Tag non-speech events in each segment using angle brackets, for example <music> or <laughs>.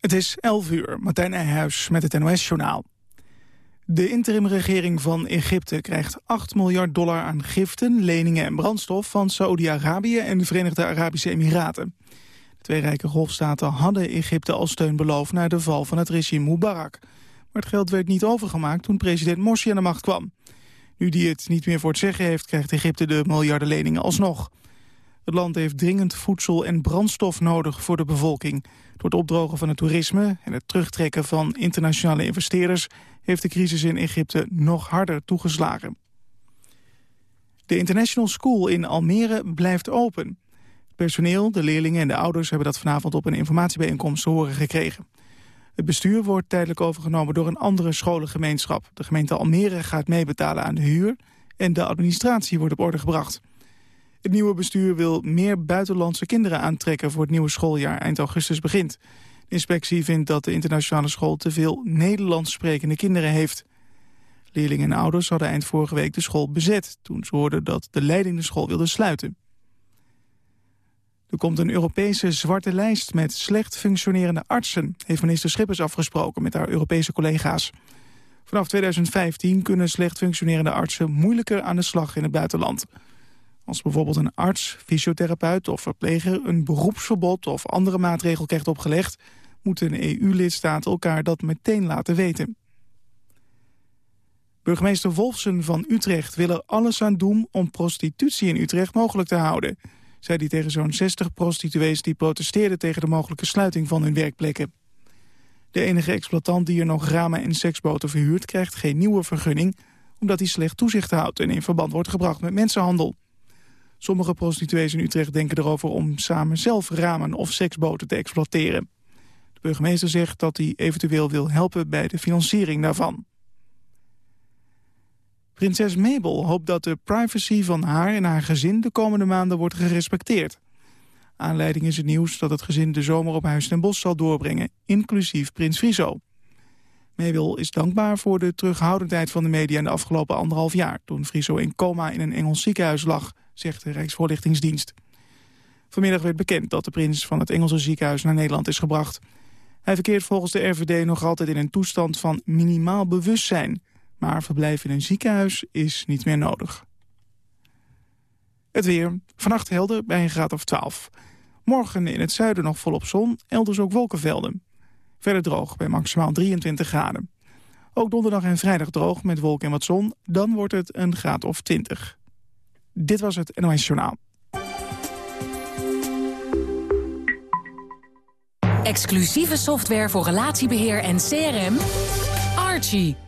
Het is 11 uur, Martijn Nijhuis met het NOS-journaal. De interimregering van Egypte krijgt 8 miljard dollar aan giften, leningen en brandstof van Saoedi-Arabië en de Verenigde Arabische Emiraten. De twee rijke golfstaten hadden Egypte al steun beloofd na de val van het regime Mubarak. Maar het geld werd niet overgemaakt toen president Morsi aan de macht kwam. Nu die het niet meer voor het zeggen heeft, krijgt Egypte de miljardenleningen alsnog. Het land heeft dringend voedsel en brandstof nodig voor de bevolking. Door het opdrogen van het toerisme en het terugtrekken van internationale investeerders... heeft de crisis in Egypte nog harder toegeslagen. De International School in Almere blijft open. Het personeel, de leerlingen en de ouders hebben dat vanavond op een informatiebijeenkomst te horen gekregen. Het bestuur wordt tijdelijk overgenomen door een andere scholengemeenschap. De gemeente Almere gaat meebetalen aan de huur en de administratie wordt op orde gebracht. Het nieuwe bestuur wil meer buitenlandse kinderen aantrekken voor het nieuwe schooljaar eind augustus begint. De inspectie vindt dat de internationale school te veel Nederlands sprekende kinderen heeft. Leerlingen en ouders hadden eind vorige week de school bezet... toen ze hoorden dat de leiding de school wilde sluiten. Er komt een Europese zwarte lijst met slecht functionerende artsen... heeft minister Schippers afgesproken met haar Europese collega's. Vanaf 2015 kunnen slecht functionerende artsen moeilijker aan de slag in het buitenland... Als bijvoorbeeld een arts, fysiotherapeut of verpleger een beroepsverbod of andere maatregel krijgt opgelegd, moeten EU-lidstaten elkaar dat meteen laten weten. Burgemeester Wolfsen van Utrecht wil er alles aan doen om prostitutie in Utrecht mogelijk te houden, zei hij tegen zo'n 60 prostituees die protesteerden tegen de mogelijke sluiting van hun werkplekken. De enige exploitant die er nog ramen en seksboten verhuurt krijgt geen nieuwe vergunning, omdat hij slecht toezicht houdt en in verband wordt gebracht met mensenhandel. Sommige prostituees in Utrecht denken erover om samen zelf ramen of seksboten te exploiteren. De burgemeester zegt dat hij eventueel wil helpen bij de financiering daarvan. Prinses Mabel hoopt dat de privacy van haar en haar gezin de komende maanden wordt gerespecteerd. Aanleiding is het nieuws dat het gezin de zomer op Huis ten Bosch zal doorbrengen, inclusief prins Friso. Mabel is dankbaar voor de terughoudendheid van de media in de afgelopen anderhalf jaar... toen Friso in coma in een Engels ziekenhuis lag zegt de Rijksvoorlichtingsdienst. Vanmiddag werd bekend dat de prins van het Engelse ziekenhuis naar Nederland is gebracht. Hij verkeert volgens de RVD nog altijd in een toestand van minimaal bewustzijn. Maar verblijf in een ziekenhuis is niet meer nodig. Het weer. Vannacht helder bij een graad of 12. Morgen in het zuiden nog volop zon, elders ook wolkenvelden. Verder droog bij maximaal 23 graden. Ook donderdag en vrijdag droog met wolken en wat zon. Dan wordt het een graad of 20. Dit was het NOS Journaal. Exclusieve software voor relatiebeheer en CRM. Archie.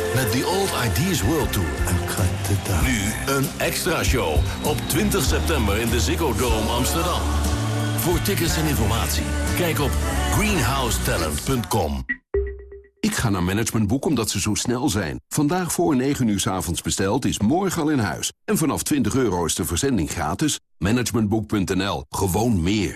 Met The Old Ideas World Tour. Nu een extra show op 20 september in de Ziggo Dome Amsterdam. Voor tickets en informatie, kijk op greenhousetalent.com. Ik ga naar Managementboek omdat ze zo snel zijn. Vandaag voor 9 uur s avonds besteld is morgen al in huis. En vanaf 20 euro is de verzending gratis. Managementboek.nl. Gewoon meer.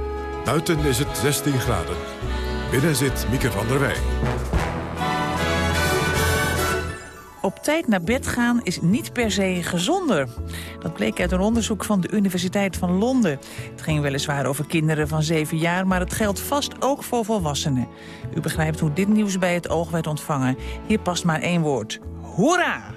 Buiten is het 16 graden. Binnen zit Mieke van der Wij. Op tijd naar bed gaan is niet per se gezonder. Dat bleek uit een onderzoek van de Universiteit van Londen. Het ging weliswaar over kinderen van 7 jaar... maar het geldt vast ook voor volwassenen. U begrijpt hoe dit nieuws bij het oog werd ontvangen. Hier past maar één woord. Hoera!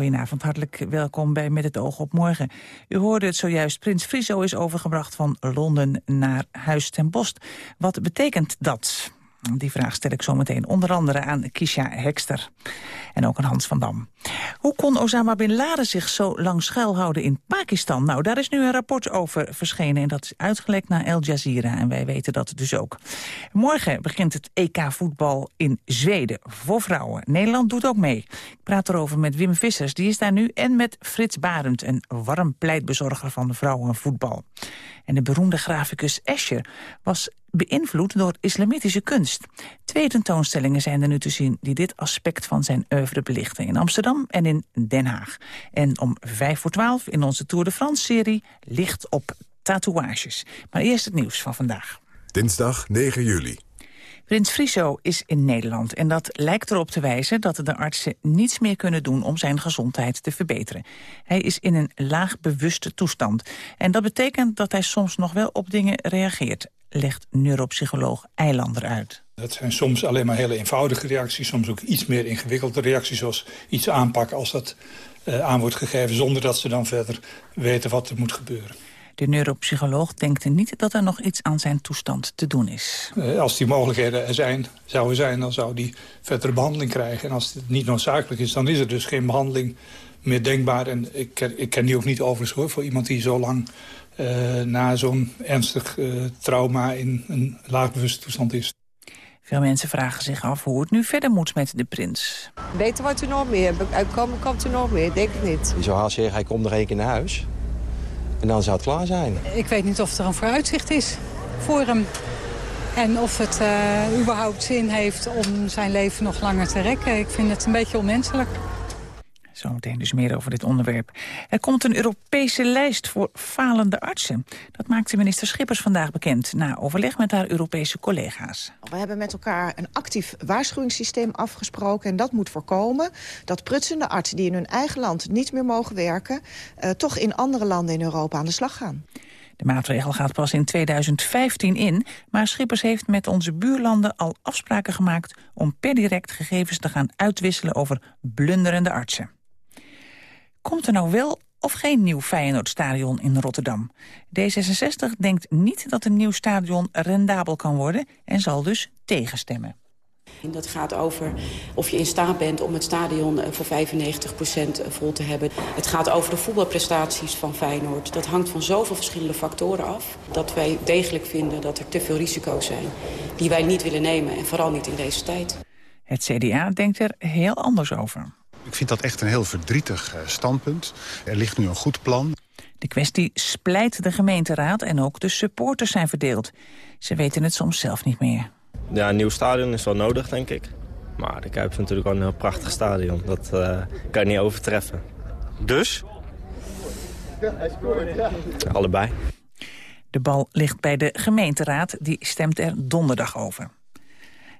Goedenavond, hartelijk welkom bij Met het oog op morgen. U hoorde het zojuist, Prins Friso is overgebracht van Londen naar Huis ten Bost. Wat betekent dat? Die vraag stel ik zometeen onder andere aan Kisha Hekster. En ook aan Hans van Dam. Hoe kon Osama Bin Laden zich zo lang schuilhouden in Pakistan? Nou, daar is nu een rapport over verschenen en dat is uitgelekt naar Al Jazeera. En wij weten dat dus ook. Morgen begint het EK-voetbal in Zweden voor vrouwen. Nederland doet ook mee. Ik praat erover met Wim Vissers, die is daar nu, en met Frits Barend, een warm pleitbezorger van vrouwenvoetbal. En de beroemde graficus Escher was beïnvloed door islamitische kunst. Twee tentoonstellingen zijn er nu te zien die dit aspect van zijn oeuvre belichten. In Amsterdam en in Den Haag. En om vijf voor twaalf in onze Tour de France-serie Licht op tatoeages. Maar eerst het nieuws van vandaag. Dinsdag 9 juli. Prins Friso is in Nederland en dat lijkt erop te wijzen dat de artsen niets meer kunnen doen om zijn gezondheid te verbeteren. Hij is in een laag bewuste toestand en dat betekent dat hij soms nog wel op dingen reageert, legt neuropsycholoog Eilander uit. Dat zijn soms alleen maar hele eenvoudige reacties, soms ook iets meer ingewikkelde reacties, zoals iets aanpakken als dat uh, aan wordt gegeven, zonder dat ze dan verder weten wat er moet gebeuren. De neuropsycholoog denkt niet dat er nog iets aan zijn toestand te doen is. Uh, als die mogelijkheden er zijn, zouden zijn, dan zou die verdere behandeling krijgen. En als het niet noodzakelijk is, dan is er dus geen behandeling meer denkbaar. En ik, ik ken die ook niet overigens hoor, voor iemand die zo lang na zo'n ernstig uh, trauma in een laagbewuste toestand is. Veel mensen vragen zich af hoe het nu verder moet met de prins. Beter wordt u nog meer. Uitkomen komt er nog meer, denk ik niet. Je zou haast zeggen, hij komt nog één keer naar huis. En dan zou het klaar zijn. Ik weet niet of er een vooruitzicht is voor hem. En of het uh, überhaupt zin heeft om zijn leven nog langer te rekken. Ik vind het een beetje onmenselijk. Zometeen dus meer over dit onderwerp. Er komt een Europese lijst voor falende artsen. Dat maakte minister Schippers vandaag bekend... na overleg met haar Europese collega's. We hebben met elkaar een actief waarschuwingssysteem afgesproken... en dat moet voorkomen dat prutsende artsen die in hun eigen land niet meer mogen werken... Uh, toch in andere landen in Europa aan de slag gaan. De maatregel gaat pas in 2015 in, maar Schippers heeft met onze buurlanden al afspraken gemaakt om per direct gegevens te gaan uitwisselen over blunderende artsen. Komt er nou wel of geen nieuw Feyenoordstadion in Rotterdam? D66 denkt niet dat een nieuw stadion rendabel kan worden... en zal dus tegenstemmen. Dat gaat over of je in staat bent om het stadion voor 95% vol te hebben. Het gaat over de voetbalprestaties van Feyenoord. Dat hangt van zoveel verschillende factoren af... dat wij degelijk vinden dat er te veel risico's zijn... die wij niet willen nemen en vooral niet in deze tijd. Het CDA denkt er heel anders over. Ik vind dat echt een heel verdrietig standpunt. Er ligt nu een goed plan. De kwestie splijt de gemeenteraad en ook de supporters zijn verdeeld. Ze weten het soms zelf niet meer. Ja, een nieuw stadion is wel nodig, denk ik. Maar de Kuip is natuurlijk wel een heel prachtig stadion. Dat uh, kan je niet overtreffen. Dus? Allebei. De bal ligt bij de gemeenteraad. Die stemt er donderdag over.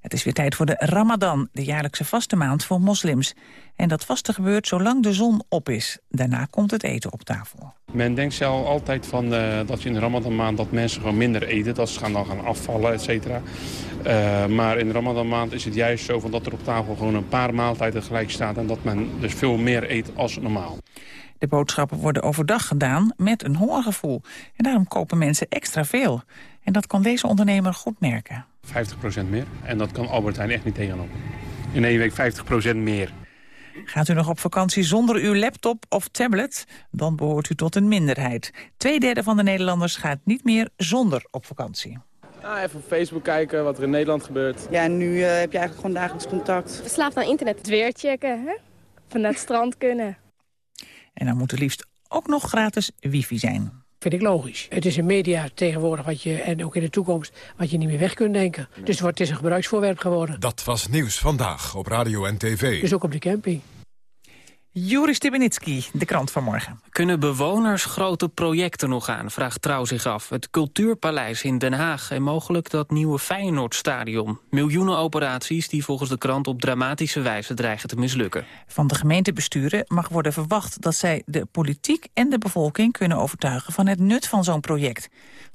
Het is weer tijd voor de Ramadan, de jaarlijkse vaste maand voor moslims. En dat vaste gebeurt zolang de zon op is. Daarna komt het eten op tafel. Men denkt zelf altijd van, uh, dat in de Ramadan-maand dat mensen gewoon minder eten. Dat ze gaan dan gaan afvallen, et cetera. Uh, maar in de Ramadan-maand is het juist zo van dat er op tafel gewoon een paar maaltijden gelijk staat. En dat men dus veel meer eet als normaal. De boodschappen worden overdag gedaan met een hongergevoel. En daarom kopen mensen extra veel. En dat kan deze ondernemer goed merken. 50% meer. En dat kan Albert Heijn echt niet tegenop. In één week 50% meer. Gaat u nog op vakantie zonder uw laptop of tablet? Dan behoort u tot een minderheid. Tweederde van de Nederlanders gaat niet meer zonder op vakantie. Ah, even op Facebook kijken wat er in Nederland gebeurt. Ja, nu uh, heb je eigenlijk gewoon dagelijks contact. Verslaafd aan internet. Het weer checken, hè? Van naar het strand kunnen. En dan moet er liefst ook nog gratis wifi zijn. Vind ik logisch. Het is een media tegenwoordig wat je, en ook in de toekomst wat je niet meer weg kunt denken. Dus het is een gebruiksvoorwerp geworden. Dat was Nieuws Vandaag op Radio en TV. Dus ook op de camping. Juri Stibenitski, de krant van morgen. Kunnen bewoners grote projecten nog aan, vraagt Trouw zich af. Het Cultuurpaleis in Den Haag en mogelijk dat nieuwe Feyenoordstadion. Miljoenen operaties die volgens de krant op dramatische wijze dreigen te mislukken. Van de gemeentebesturen mag worden verwacht dat zij de politiek en de bevolking kunnen overtuigen van het nut van zo'n project.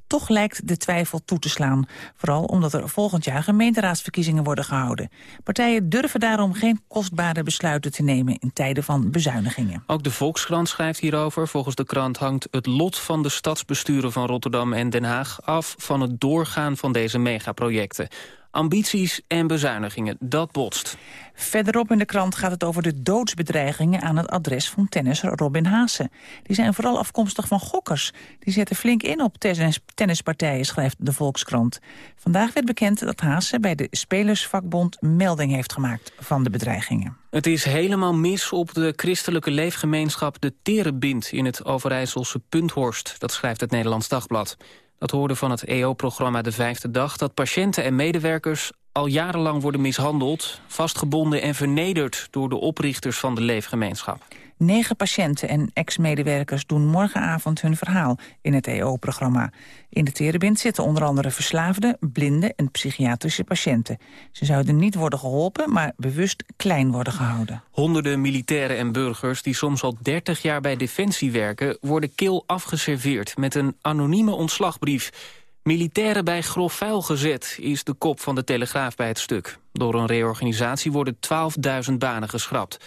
Toch lijkt de twijfel toe te slaan. Vooral omdat er volgend jaar gemeenteraadsverkiezingen worden gehouden. Partijen durven daarom geen kostbare besluiten te nemen in tijden van bezuinigingen. Ook de Volkskrant schrijft hierover. Volgens de krant hangt het lot van de stadsbesturen van Rotterdam en Den Haag af van het doorgaan van deze megaprojecten. Ambities en bezuinigingen, dat botst. Verderop in de krant gaat het over de doodsbedreigingen aan het adres van tennisser Robin Haase. Die zijn vooral afkomstig van gokkers. Die zetten flink in op tennis, tennispartijen, schrijft de Volkskrant. Vandaag werd bekend dat Haase bij de Spelersvakbond melding heeft gemaakt van de bedreigingen. Het is helemaal mis op de christelijke leefgemeenschap De Terebind in het Overijsselse Punthorst. Dat schrijft het Nederlands Dagblad. Dat hoorde van het EO-programma De Vijfde Dag... dat patiënten en medewerkers al jarenlang worden mishandeld... vastgebonden en vernederd door de oprichters van de leefgemeenschap. Negen patiënten en ex-medewerkers doen morgenavond hun verhaal in het EO-programma. In de Terebind zitten onder andere verslaafde, blinde en psychiatrische patiënten. Ze zouden niet worden geholpen, maar bewust klein worden gehouden. Honderden militairen en burgers die soms al 30 jaar bij Defensie werken... worden kil afgeserveerd met een anonieme ontslagbrief. Militairen bij grof vuil gezet is de kop van de Telegraaf bij het stuk. Door een reorganisatie worden 12.000 banen geschrapt.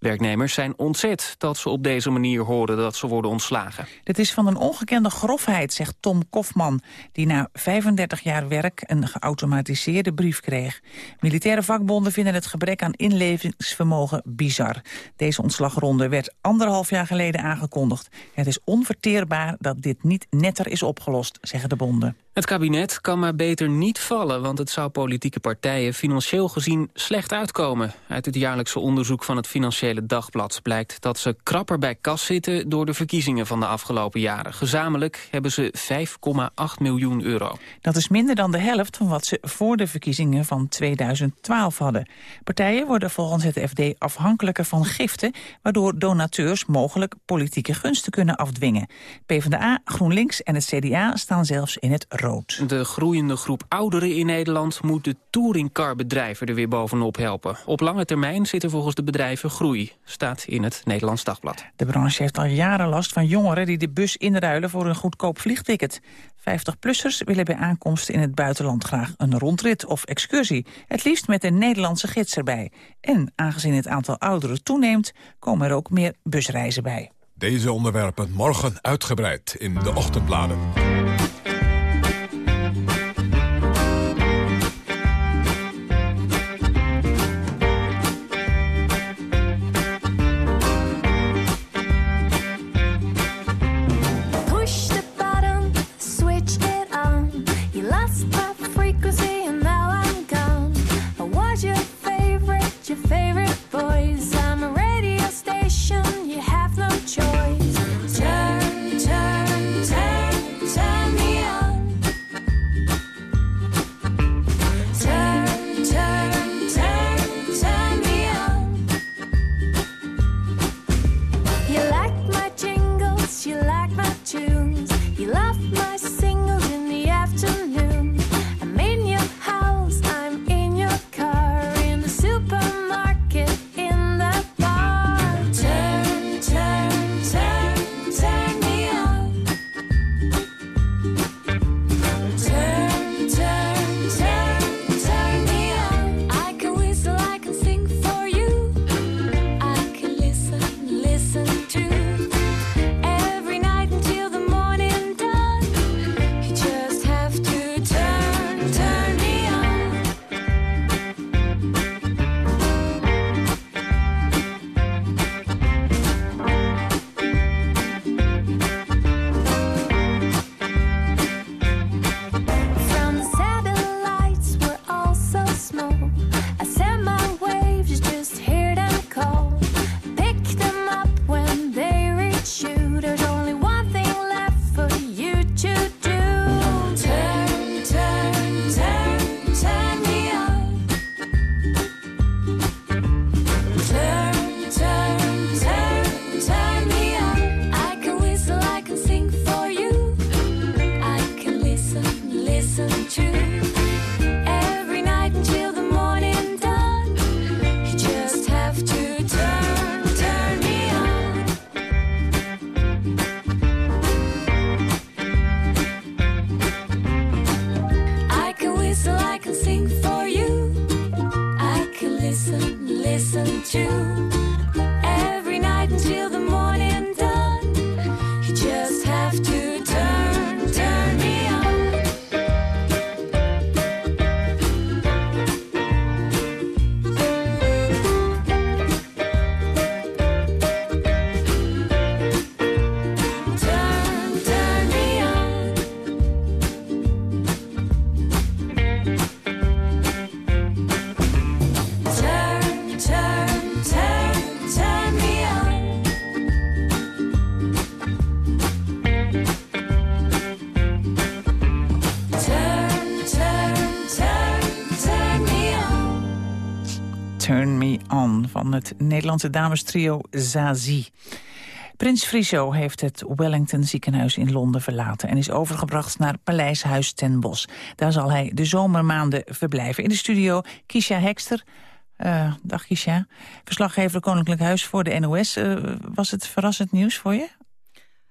Werknemers zijn ontzet dat ze op deze manier horen dat ze worden ontslagen. Dit is van een ongekende grofheid, zegt Tom Kofman... die na 35 jaar werk een geautomatiseerde brief kreeg. Militaire vakbonden vinden het gebrek aan inlevingsvermogen bizar. Deze ontslagronde werd anderhalf jaar geleden aangekondigd. Het is onverteerbaar dat dit niet netter is opgelost, zeggen de bonden. Het kabinet kan maar beter niet vallen, want het zou politieke partijen financieel gezien slecht uitkomen. Uit het jaarlijkse onderzoek van het Financiële Dagblad blijkt dat ze krapper bij kas zitten door de verkiezingen van de afgelopen jaren. Gezamenlijk hebben ze 5,8 miljoen euro. Dat is minder dan de helft van wat ze voor de verkiezingen van 2012 hadden. Partijen worden volgens het FD afhankelijker van giften, waardoor donateurs mogelijk politieke gunsten kunnen afdwingen. PvdA, GroenLinks en het CDA staan zelfs in het rood. De groeiende groep ouderen in Nederland moet de touringcarbedrijven er weer bovenop helpen. Op lange termijn zit er volgens de bedrijven groei, staat in het Nederlands Dagblad. De branche heeft al jaren last van jongeren die de bus inruilen voor een goedkoop vliegticket. 50-plussers willen bij aankomst in het buitenland graag een rondrit of excursie. Het liefst met een Nederlandse gids erbij. En aangezien het aantal ouderen toeneemt, komen er ook meer busreizen bij. Deze onderwerpen morgen uitgebreid in de ochtendbladen. too. Nederlandse damestrio Zazie. Prins Friso heeft het Wellington ziekenhuis in Londen verlaten... en is overgebracht naar Paleishuis ten Bosch. Daar zal hij de zomermaanden verblijven. In de studio Kisha Hekster. Eh, dag Kisha. Verslaggever Koninklijk Huis voor de NOS. Eh, was het verrassend nieuws voor je?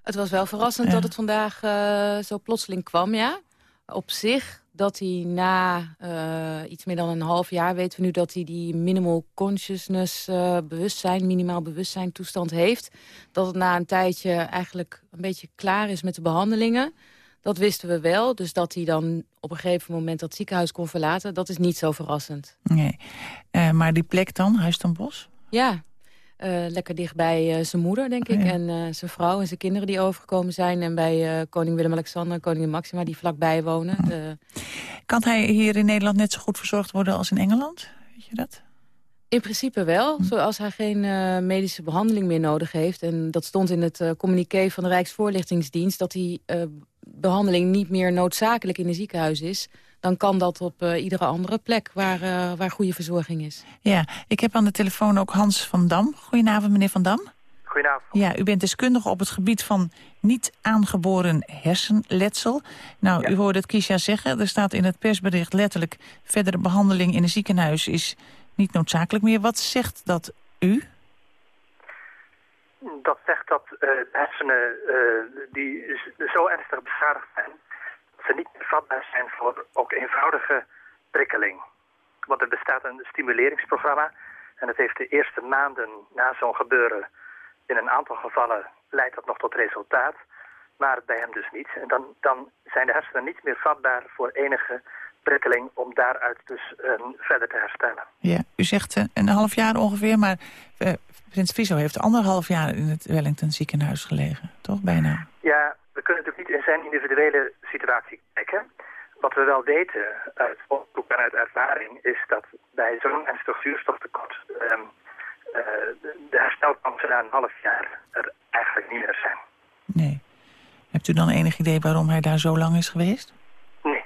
Het was wel verrassend dat het vandaag eh, zo plotseling kwam, ja. Op zich, dat hij na eh, iets meer dan een half jaar... weten we nu dat hij die minimal consciousness eh, bewustzijn... minimaal bewustzijn toestand heeft. Dat het na een tijdje eigenlijk een beetje klaar is met de behandelingen. Dat wisten we wel. Dus dat hij dan op een gegeven moment dat ziekenhuis kon verlaten... dat is niet zo verrassend. Nee. Eh, maar die plek dan, Huis ten Bosch? Ja, eh, lekker dicht bij eh, zijn moeder, denk ik. Ja. En eh, zijn vrouw en zijn kinderen die overgekomen zijn. En bij koning Willem-Alexander en koningin Maxima die vlakbij wonen. De- Kan hij hier in Nederland net zo goed verzorgd worden als in Engeland? Weet je dat? in principe wel, zoals hij geen medische behandeling meer nodig heeft. En dat stond in het communiqué van de Rijksvoorlichtingsdienst... dat eh, behandeling niet meer noodzakelijk in een ziekenhuis is... dan kan dat op eh, iedere andere plek waar, eh, waar goede verzorging is. Ja, ik heb aan de telefoon ook Hans van Dam. Goedenavond, meneer van Dam. Goedenavond. Ja, u bent deskundige op het gebied van niet aangeboren hersenletsel. Nou, u hoorde het Kisha zeggen. Er staat in het persbericht letterlijk... verdere behandeling in een ziekenhuis is niet noodzakelijk meer. Wat zegt dat u? Dat zegt dat de hersenen eh, die zo ernstig beschadigd zijn... dat ze niet vatbaar zijn voor ook eenvoudige prikkeling. Want er bestaat een stimuleringsprogramma... en het heeft de eerste maanden na zo'n gebeuren... in een aantal gevallen leidt dat nog tot resultaat... maar bij hem dus niet. En dan, dan zijn de hersenen niet meer vatbaar voor enige prikkeling... om daaruit dus verder te herstellen. Ja, u zegt eh, een half jaar ongeveer, maar Prins Friso heeft anderhalf jaar in het Wellington ziekenhuis gelegen. Toch, bijna? Ja, we kunnen natuurlijk niet in zijn individuele situatie kijken. Wat we wel weten uit onderzoek en uit ervaring is dat bij zo'n ernstig zuurstoftekort ehm, eh, de, de herstelkansen na een half jaar er eigenlijk niet meer zijn. Nee. Hebt u dan enig idee waarom hij daar zo lang is geweest? Nee.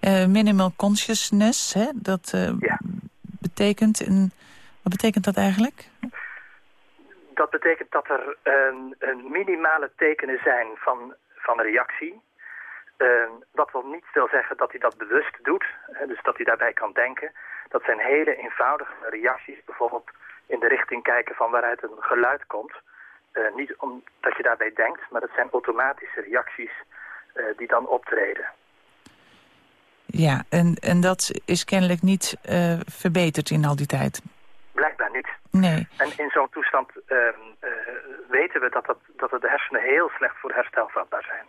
Eh, minimal consciousness, hè, dat eh, betekent... Een, wat betekent dat eigenlijk? Dat betekent dat er een, een minimale tekenen zijn van, van reactie. Ehm, wat wil niet wil zeggen dat hij dat bewust doet, dus dat hij daarbij kan denken. Dat zijn hele eenvoudige reacties, bijvoorbeeld in de richting kijken van waaruit een geluid komt. Eh, niet omdat je daarbij denkt, maar dat zijn automatische reacties eh, die dan optreden. Ja, en, en dat is kennelijk niet eh, verbeterd in al die tijd. Nee. En in zo'n toestand ehm, eh, weten we dat, dat, dat de hersenen heel slecht voor herstel vatbaar zijn.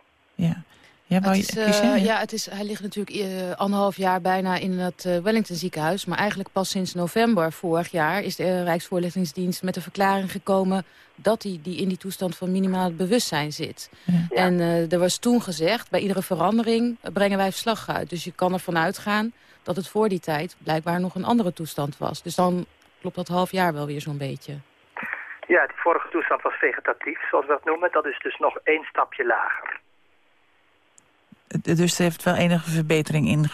Ja, wou Het is, eh, ja, het is, hij ligt natuurlijk eh, anderhalf jaar bijna in het eh, Wellington ziekenhuis. Maar eigenlijk pas sinds november vorig jaar is de Rijksvoorlichtingsdienst met de verklaring gekomen dat hij die in die toestand van minimaal bewustzijn zit. En eh, er was toen gezegd, bij iedere verandering brengen wij verslag uit. Dus je kan ervan uitgaan dat het voor die tijd blijkbaar nog een andere toestand was. Dus dan klopt dat half jaar wel weer zo'n beetje. Ja, die vorige toestand was vegetatief, zoals we dat noemen. Dat is dus nog één stapje lager. Dus er heeft wel enige verbetering in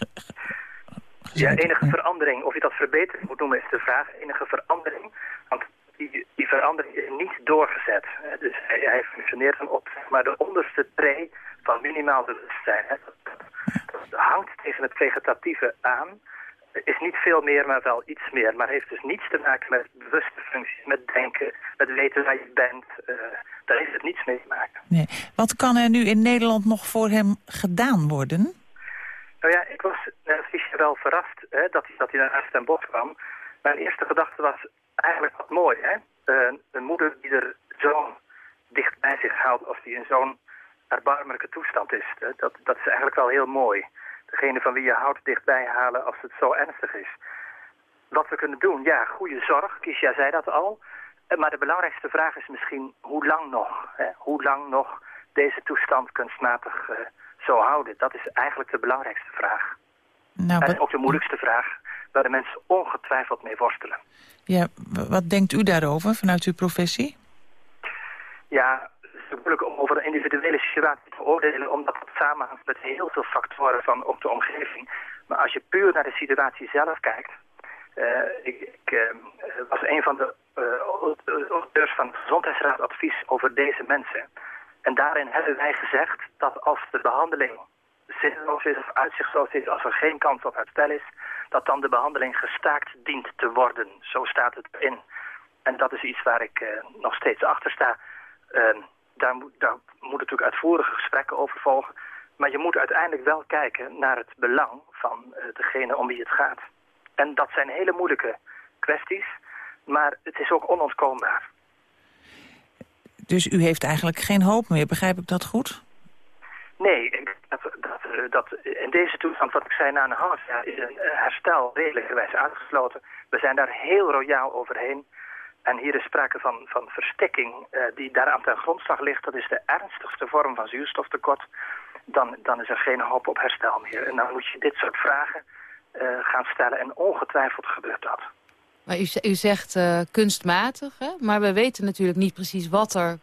Ja, enige verandering, of je dat verbetering moet noemen, is de vraag. Enige verandering, want die, die verandering is niet doorgezet. Hè. Dus hij, hij functioneert dan op zeg maar de onderste tree van minimaal bewustzijn. Hè. Dat, dat, dat hangt tegen het vegetatieve aan. Is niet veel meer, maar wel iets meer. Maar heeft dus niets te maken met bewuste functies, met denken, met weten waar je bent. eh, daar heeft het niets mee te maken. Nee. Wat kan er nu in Nederland nog voor hem gedaan worden? Nou ja, ik was Fischer wel verrast hè, dat, hij, dat hij naar Huis ten Bosch kwam. Mijn eerste gedachte was, eigenlijk wat mooi, hè? Eh, een moeder die er zoon dicht bij zich houdt als die in zo'n erbarmelijke toestand is. hè, Dat, dat is eigenlijk wel heel mooi. Degene van wie je houdt dichtbij halen als het zo ernstig is. Wat we kunnen doen, ja, goede zorg. Kisha zei dat al. Eh, Maar de belangrijkste vraag is misschien hoe lang nog? Hè? Hoe lang nog deze toestand kunstmatig eh, zo houden? Dat is eigenlijk de belangrijkste vraag. Nou, en ook de moeilijkste vraag waar de mensen ongetwijfeld mee worstelen. ja, wat denkt u daarover vanuit uw professie? Ja, moeilijk om over een individuele situatie te oordelen, omdat het samenhangt met heel veel factoren van ook de omgeving. Maar als je puur naar de situatie zelf kijkt, eh, ik, ik eh, was een van de eh, auteurs van het Gezondheidsraadadvies over deze mensen. En daarin hebben wij gezegd dat als de behandeling zinloos is of uitzichtloos is, als er geen kans op herstel is, dat dan de behandeling gestaakt dient te worden. Zo staat het in. En dat is iets waar ik nog steeds achter sta. Ehm, daar, moet, daar moeten natuurlijk uitvoerige gesprekken over volgen. Maar je moet uiteindelijk wel kijken naar het belang van eh, degene om wie het gaat. En dat zijn hele moeilijke kwesties, maar het is ook onontkoombaar. Dus u heeft eigenlijk geen hoop meer, begrijp ik dat goed? Nee, dat, dat, eh, dat, in deze toestand, wat ik zei, na een half jaar is een eh, herstel redelijkerwijs uitgesloten. We zijn daar heel royaal overheen. En hier is sprake van, van verstikking eh, die daaraan ten grondslag ligt. Dat is de ernstigste vorm van zuurstoftekort. Dan, dan is er geen hoop op herstel meer. En dan moet je dit soort vragen eh, gaan stellen. En ongetwijfeld gebeurt dat. Maar u, u zegt eh, kunstmatig, hè? maar we weten natuurlijk niet precies wat er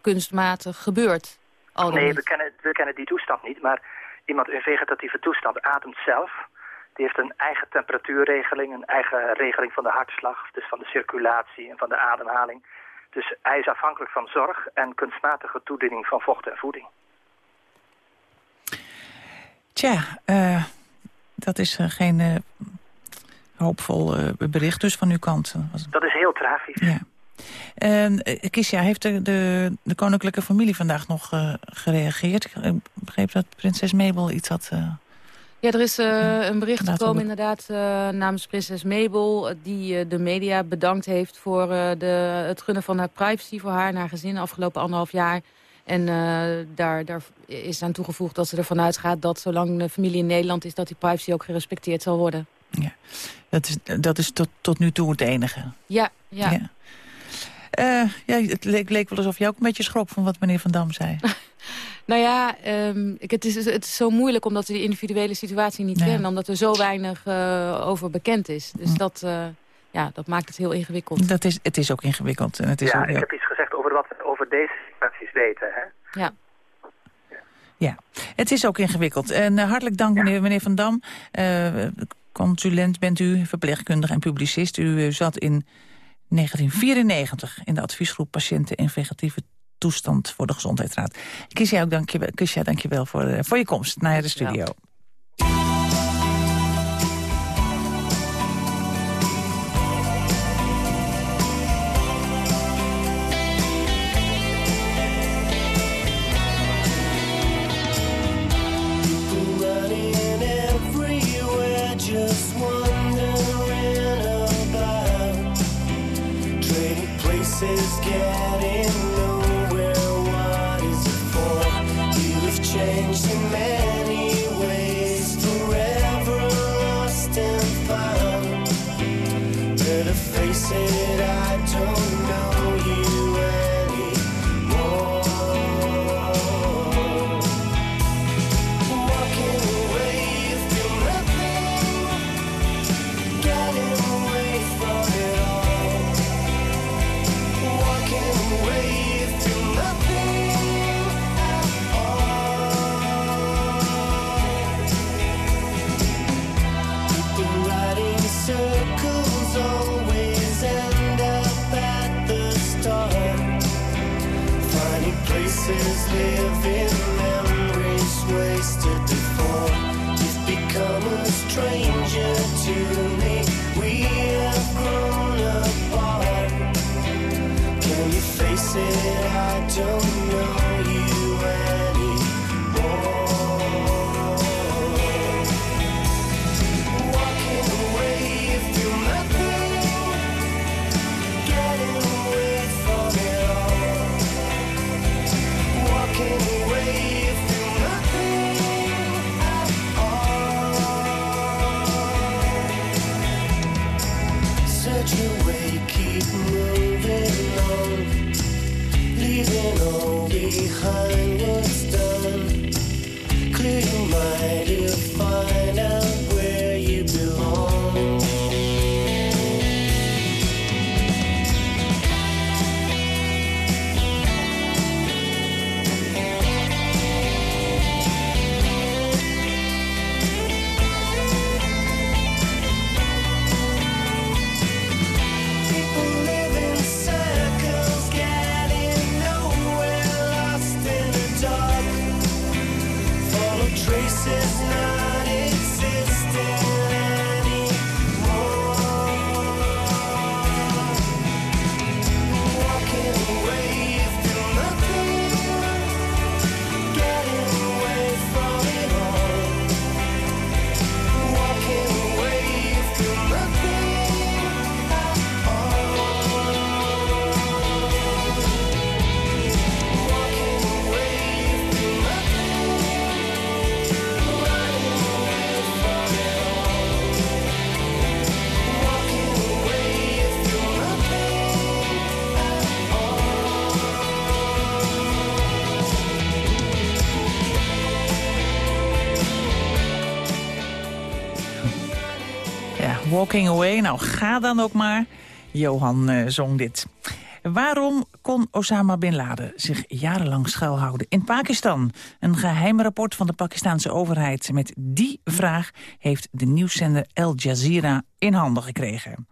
kunstmatig gebeurt. Al Nee, niet. we kennen, we kennen die toestand niet, maar iemand in vegetatieve toestand ademt zelf. Die heeft een eigen temperatuurregeling, een eigen regeling van de hartslag, dus van de circulatie en van de ademhaling. Dus hij is afhankelijk van zorg en kunstmatige toediening van vocht en voeding. Tja, eh, dat is eh, geen eh, hoopvol bericht dus van uw kant. Dat is heel tragisch. Ja. En heeft de, de, de koninklijke familie vandaag nog gereageerd? Ik begreep dat prinses Mabel iets had... Ja, er is eh, een bericht gekomen inderdaad eh, namens prinses Mabel... die eh, de media bedankt heeft voor de, het gunnen van haar privacy voor haar en haar gezin... de afgelopen anderhalf jaar. En daar, daar is aan toegevoegd dat ze ervan uitgaat... dat zolang de familie in Nederland is... dat die privacy ook gerespecteerd zal worden. dat is, dat is tot, tot nu toe het enige. Ja, ja. Ja. Eh, ja, het leek, leek wel alsof je ook een beetje schrok van wat meneer Van Dam zei. <laughs> Nou ja, ehm, ik, het, is, het is zo moeilijk omdat we die individuele situatie niet Ja. kennen. Omdat er zo weinig eh, over bekend is. Dus dat, eh, ja, dat maakt het heel ingewikkeld. Dat is, het is ook ingewikkeld. En het is Ja, ook, ik heb iets gezegd over wat we over deze situaties weten. Hè? Ja. Ja, het is ook ingewikkeld. En hartelijk dank, meneer, meneer Van Dam. Eh, consulent bent u, verpleegkundige en publicist. U zat in 1994 in de adviesgroep Patiënten in Vegetatieve Toestand voor de Gezondheidsraad. Kisja, ook dank je, wel- Kisja, dank je wel voor, eh, voor je komst naar de studio. querem live. Walking Away, nou ga dan ook maar. Johan eh, zong dit. Waarom kon Osama Bin Laden zich jarenlang schuilhouden in Pakistan? Een geheim rapport van de Pakistanse overheid met die vraag... heeft de nieuwszender Al Jazeera in handen gekregen.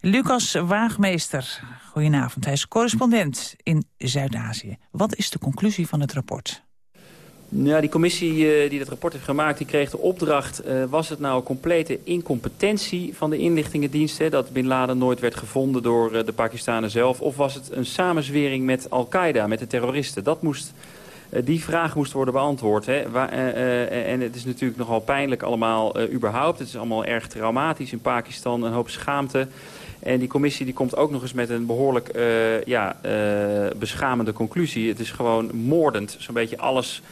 Lucas Waagmeester, goedenavond. Hij is correspondent in Zuid-Azië. Wat is de conclusie van het rapport? Ja, die commissie eh, die dat rapport heeft gemaakt, die kreeg de opdracht... eh, was het nou een complete incompetentie van de inlichtingendiensten... dat Bin Laden nooit werd gevonden door eh, de Pakistanen zelf... of was het een samenzwering met Al-Qaeda, met de terroristen? Dat moest, die vraag moest worden beantwoord. Hè. En het is natuurlijk nogal pijnlijk allemaal überhaupt. Het is allemaal erg traumatisch in Pakistan, een hoop schaamte... En die commissie die komt ook nog eens met een behoorlijk eh, ja, beschamende conclusie. Het is gewoon moordend. Zo'n beetje alles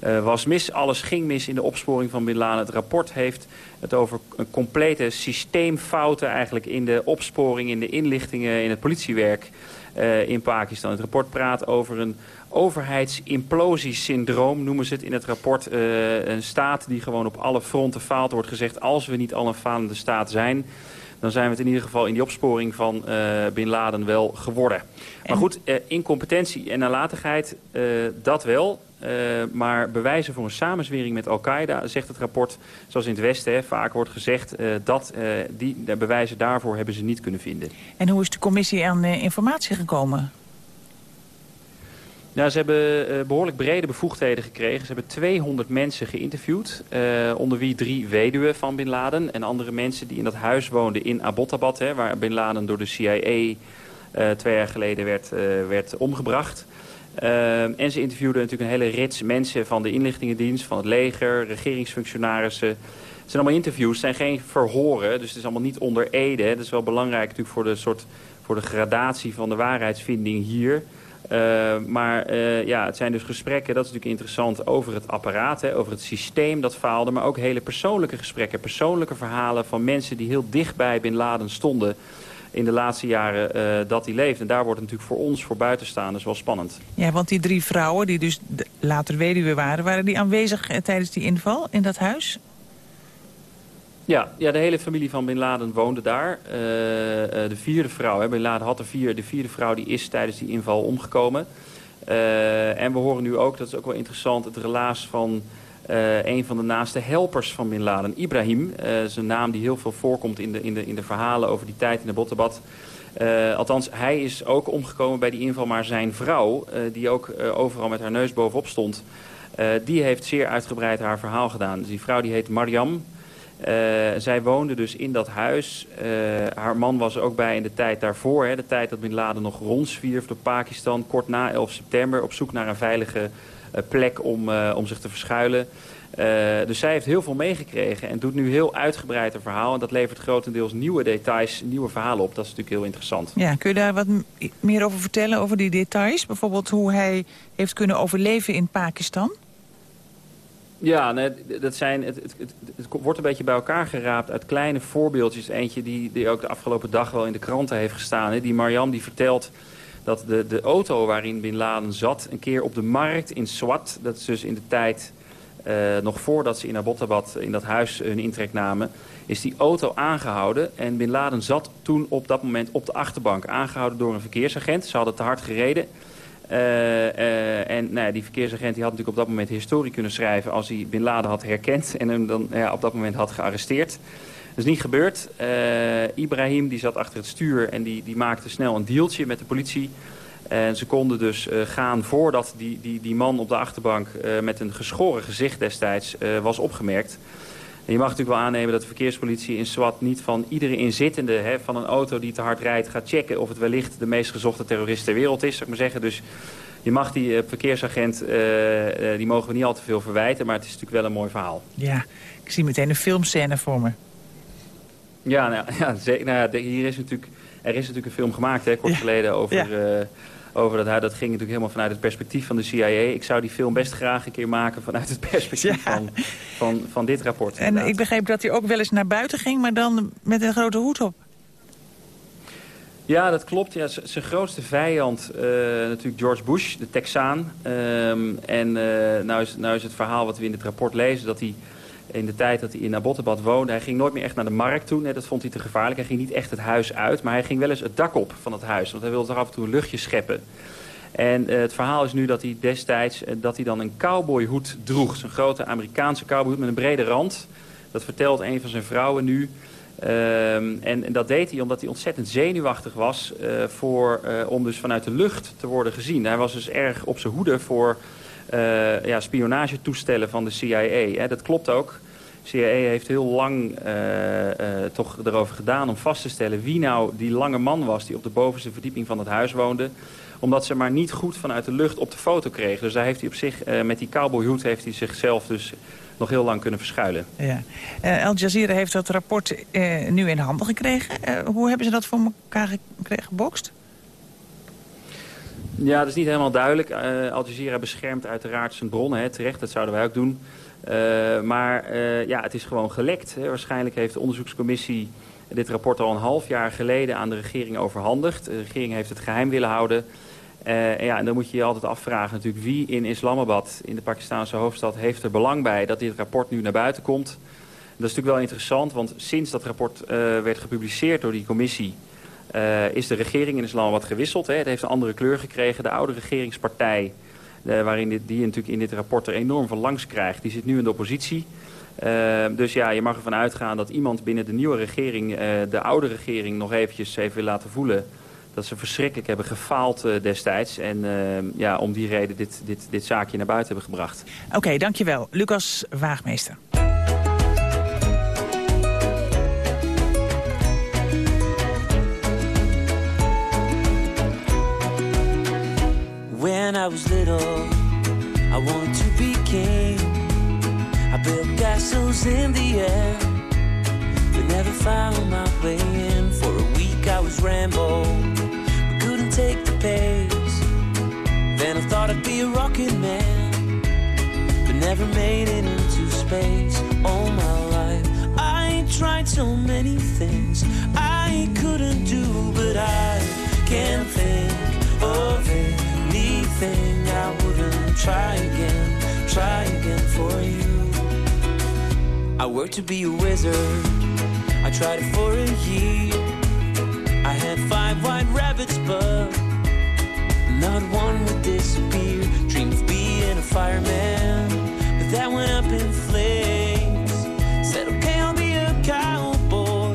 eh, was mis. Alles ging mis in de opsporing van Bin Laden. Het rapport heeft het over een complete systeemfouten eigenlijk in de opsporing, in de inlichtingen, in het politiewerk eh, in Pakistan. Het rapport praat over een overheidsimplosiesyndroom, noemen ze het in het rapport. Eh, een staat die gewoon op alle fronten faalt. Wordt gezegd, als we niet al een falende staat zijn dan zijn we het in ieder geval in die opsporing van eh, Bin Laden wel geworden. Maar goed, eh, incompetentie en nalatigheid, eh, dat wel. Maar bewijzen voor een samenzwering met Al-Qaeda, zegt het rapport, zoals in het Westen hè, vaak wordt gezegd, dat die de bewijzen daarvoor hebben ze niet kunnen vinden. En hoe is de commissie aan informatie gekomen? Ja, ze hebben eh, behoorlijk brede bevoegdheden gekregen. Ze hebben 200 mensen geïnterviewd, eh, onder wie drie weduwen van Bin Laden... en andere mensen die in dat huis woonden in Abbottabad... Hè, waar Bin Laden door de CIA eh, twee jaar geleden werd, werd omgebracht. En ze interviewden natuurlijk een hele rits mensen van de inlichtingendienst... van het leger, regeringsfunctionarissen... Het zijn allemaal interviews, het zijn geen verhoren, dus het is allemaal niet onder ede. hè. Dat is wel belangrijk natuurlijk voor de, soort, voor de gradatie van de waarheidsvinding hier... Uh, maar uh, ja, het zijn dus gesprekken, dat is natuurlijk interessant, over het apparaat, hè, over het systeem dat faalde. Maar ook hele persoonlijke gesprekken, persoonlijke verhalen van mensen die heel dicht bij Bin Laden stonden in de laatste jaren uh, dat hij leefde. En daar wordt natuurlijk voor ons, voor buitenstaanders, wel spannend. Ja, want die drie vrouwen, die dus later weduwe waren... waren die aanwezig eh, tijdens die inval in dat huis? Ja, ja, de hele familie van Bin Laden woonde daar. Uh, uh, de vierde vrouw, Bin Laden had er vier. De vierde vrouw die is tijdens die inval omgekomen. Uh, en we horen nu ook, dat is ook wel interessant, het relaas van een van de naaste helpers van Bin Laden, Ibrahim. Een naam die heel veel voorkomt in de, in de, in de verhalen over die tijd in de Bottebad. Uh, althans, hij is ook omgekomen bij die inval, maar zijn vrouw, die ook overal met haar neus bovenop stond, die heeft zeer uitgebreid haar verhaal gedaan. Dus die vrouw die heet Mariam. Uh, zij woonde dus in dat huis. Uh, haar man was er ook bij in de tijd daarvoor. Hè, de tijd dat Bin Laden nog rondzwierf door Pakistan. Kort na 11 september. Op zoek naar een veilige uh, plek om, om zich te verschuilen. dus zij heeft heel veel meegekregen. En doet nu heel uitgebreid een verhaal. En dat levert grotendeels nieuwe details, nieuwe verhalen op. Dat is natuurlijk heel interessant. Ja, kun je daar wat meer over vertellen? Over die details? Bijvoorbeeld hoe hij heeft kunnen overleven in Pakistan? Ja, nee, dat zijn, het, het, wordt een beetje bij elkaar geraapt uit kleine voorbeeldjes. Eentje die, die ook de afgelopen dag wel in de kranten heeft gestaan. Hè. Die Mariam die vertelt dat de, de auto waarin Bin Laden zat... een keer op de markt in Swat, dat is dus in de tijd... eh, nog voordat ze in Abbottabad in dat huis hun intrek namen... is die auto aangehouden. En Bin Laden zat toen op dat moment op de achterbank. Aangehouden door een verkeersagent. Ze hadden te hard gereden. Eh, eh, en nou ja, die verkeersagent die had natuurlijk op dat moment historie kunnen schrijven... als hij Bin Laden had herkend en hem dan ja, op dat moment had gearresteerd. Dat is niet gebeurd. Eh, Ibrahim die zat achter het stuur en die, die maakte snel een dealtje met de politie. En ze konden dus gaan voordat die, die, die man op de achterbank... met een geschoren gezicht destijds was opgemerkt... En je mag natuurlijk wel aannemen dat de verkeerspolitie in SWAT niet van iedere inzittende hè, van een auto die te hard rijdt gaat checken of het wellicht de meest gezochte terrorist ter wereld is, zou ik maar zeggen. Dus je mag die eh, verkeersagent, eh, eh, die mogen we niet al te veel verwijten, maar het is natuurlijk wel een mooi verhaal. Ja, ik zie meteen een filmscène voor me. Ja, nou, ja, <laughs> nou hier is natuurlijk, er is natuurlijk een film gemaakt, hè, kort geleden, over, over dat hij. Dat ging natuurlijk helemaal vanuit het perspectief van de CIA. Ik zou die film best graag een keer maken vanuit het perspectief van, van, van dit rapport. En inderdaad. ik begreep dat hij ook wel eens naar buiten ging, maar dan met een grote hoed op. Ja, dat klopt. Ja, zijn grootste vijand, eh, natuurlijk George Bush, de Texaan. Ehm, en eh, nou, is, nou is het verhaal wat we in het rapport lezen... dat hij in de tijd dat hij in Abbottabad woonde... hij ging nooit meer echt naar de markt toe. Dat vond hij te gevaarlijk. Hij ging niet echt het huis uit. Maar hij ging wel eens het dak op van het huis. Want hij wilde toch af en toe een luchtje scheppen. En eh, het verhaal is nu dat hij destijds eh, dat hij dan een cowboyhoed droeg. Zo'n grote Amerikaanse cowboyhoed met een brede rand. Dat vertelt een van zijn vrouwen nu. Ehm, en, en dat deed hij omdat hij ontzettend zenuwachtig was eh, voor, om dus vanuit de lucht te worden gezien. Hij was dus erg op zijn hoede voor eh, ja, spionagetoestellen van de CIA. Hè. Dat klopt ook. De CIA heeft heel lang eh, eh, toch erover gedaan om vast te stellen wie nou die lange man was die op de bovenste verdieping van het huis woonde omdat ze maar niet goed vanuit de lucht op de foto kregen. Dus daar heeft hij op zich, met die cowboyhoed, heeft hij zichzelf dus nog heel lang kunnen verschuilen. Ja. Al Jazeera heeft dat rapport nu in handen gekregen. Hoe hebben ze dat voor elkaar gekregen, gebokst? Ja, dat is niet helemaal duidelijk. Eh, Al Jazeera beschermt uiteraard zijn bronnen, hè, terecht, dat zouden wij ook doen. Eh, maar eh, ja, het is gewoon gelekt. Hè. Waarschijnlijk heeft de onderzoekscommissie dit rapport al een half jaar geleden aan de regering overhandigd. De regering heeft het geheim willen houden. En ja, en dan moet je je altijd afvragen natuurlijk wie in Islamabad, in de Pakistanse hoofdstad, heeft er belang bij dat dit rapport nu naar buiten komt. Dat is natuurlijk wel interessant, want sinds dat rapport werd gepubliceerd door die commissie, eh, is de regering in Islamabad gewisseld. Hè. Het heeft een andere kleur gekregen. De oude regeringspartij, eh, waarin die natuurlijk in dit rapport er enorm van langs krijgt, die zit nu in de oppositie. Eh, dus ja, je mag ervan uitgaan dat iemand binnen de nieuwe regering, de oude regering, nog eventjes heeft wil laten voelen dat ze verschrikkelijk hebben gefaald destijds. En eh, ja, om die reden dit, dit, dit zaakje naar buiten hebben gebracht. Oké, dankjewel. Lucas Waagmeester. When I was little, I wanted to be king. I built castles in the air, but never found my way try again, try again for you. I worked to be a wizard. I tried it for a year. I had five white rabbits, but not one would disappear. Dreamed of being a fireman, but that went up in flames. Said, okay, I'll be a cowboy,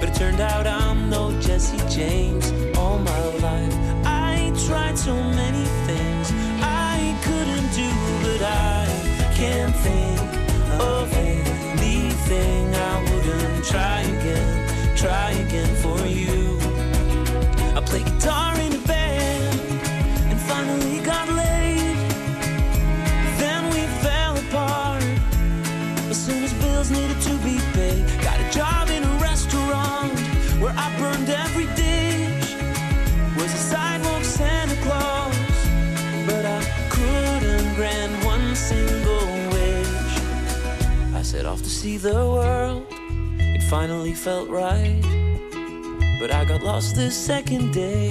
but it turned out I'm no Jesse James. All my life, I tried so many can't think of anything I wouldn't try again, try again for you. I play guitar in see the world. It finally felt right. But I got lost the second day.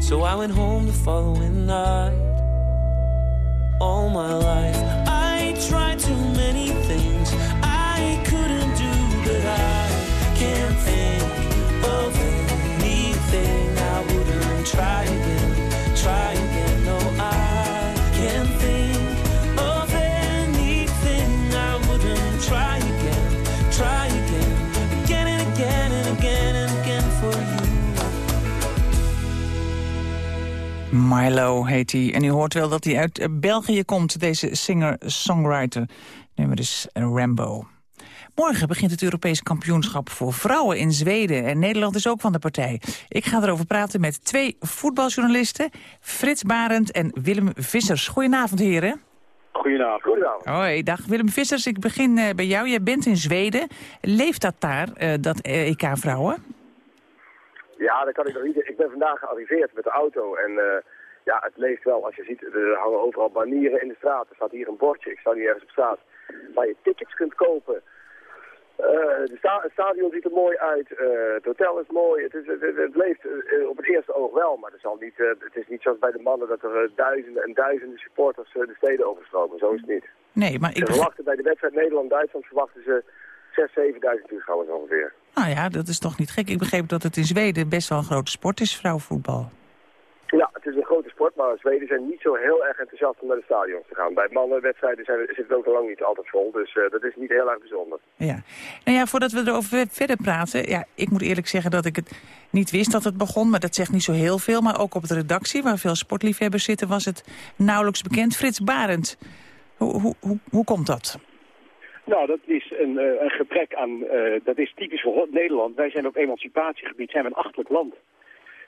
So I went home the following night. All my life, I tried too Milo heet hij. En u hoort wel dat hij uit eh, België komt, deze singer-songwriter. Nummer is Rambo. Morgen begint het Europees kampioenschap voor vrouwen in Zweden. En Nederland is ook van de partij. Ik ga erover praten met twee voetbaljournalisten. Frits Barend en Willem Vissers. Goedenavond, heren. Goedenavond. Goedenavond. Hoi, dag Willem Vissers. Ik begin eh, bij jou. Jij bent in Zweden. Leeft dat daar, eh, dat eh, EK vrouwen? Ja, dat kan ik nog niet. Ik ben vandaag gearriveerd met de auto en ja, het leeft wel. Als je ziet, er hangen overal banieren in de straat. Er staat hier een bordje, ik sta nu ergens op straat, waar je tickets kunt kopen. Eh, sta- het stadion ziet er mooi uit, eh, het hotel is mooi. Het, is, het, leeft eh, op het eerste oog wel, maar het, zal niet, het is niet zoals bij de mannen dat er duizenden en duizenden supporters de steden overstromen. Zo is het niet. Nee, maar ik Ze verwachten bij de wedstrijd Nederland-Duitsland verwachten ze 6.000, 7.000 toeschouwers ongeveer. Nou ja, dat is toch niet gek. Ik begreep dat het in Zweden best wel een grote sport is, vrouwenvoetbal. Ja, het is een grote sport, maar Zweden zijn niet zo heel erg enthousiast om naar de stadions te gaan. Bij mannenwedstrijden zijn, zit het ook al lang niet altijd vol, dus eh, dat is niet heel erg bijzonder. Ja. Nou ja, voordat we erover verder praten... Ja, ik moet eerlijk zeggen dat ik het niet wist dat het begon... maar dat zegt niet zo heel veel. Maar ook op de redactie, waar veel sportliefhebbers zitten... was het nauwelijks bekend. Frits Barend, hoe, hoe, hoe, hoe komt dat? Nou, dat is een, eh, een gebrek aan, eh, dat is typisch voor Nederland. Wij zijn op emancipatiegebied, zijn we een achtelijk land.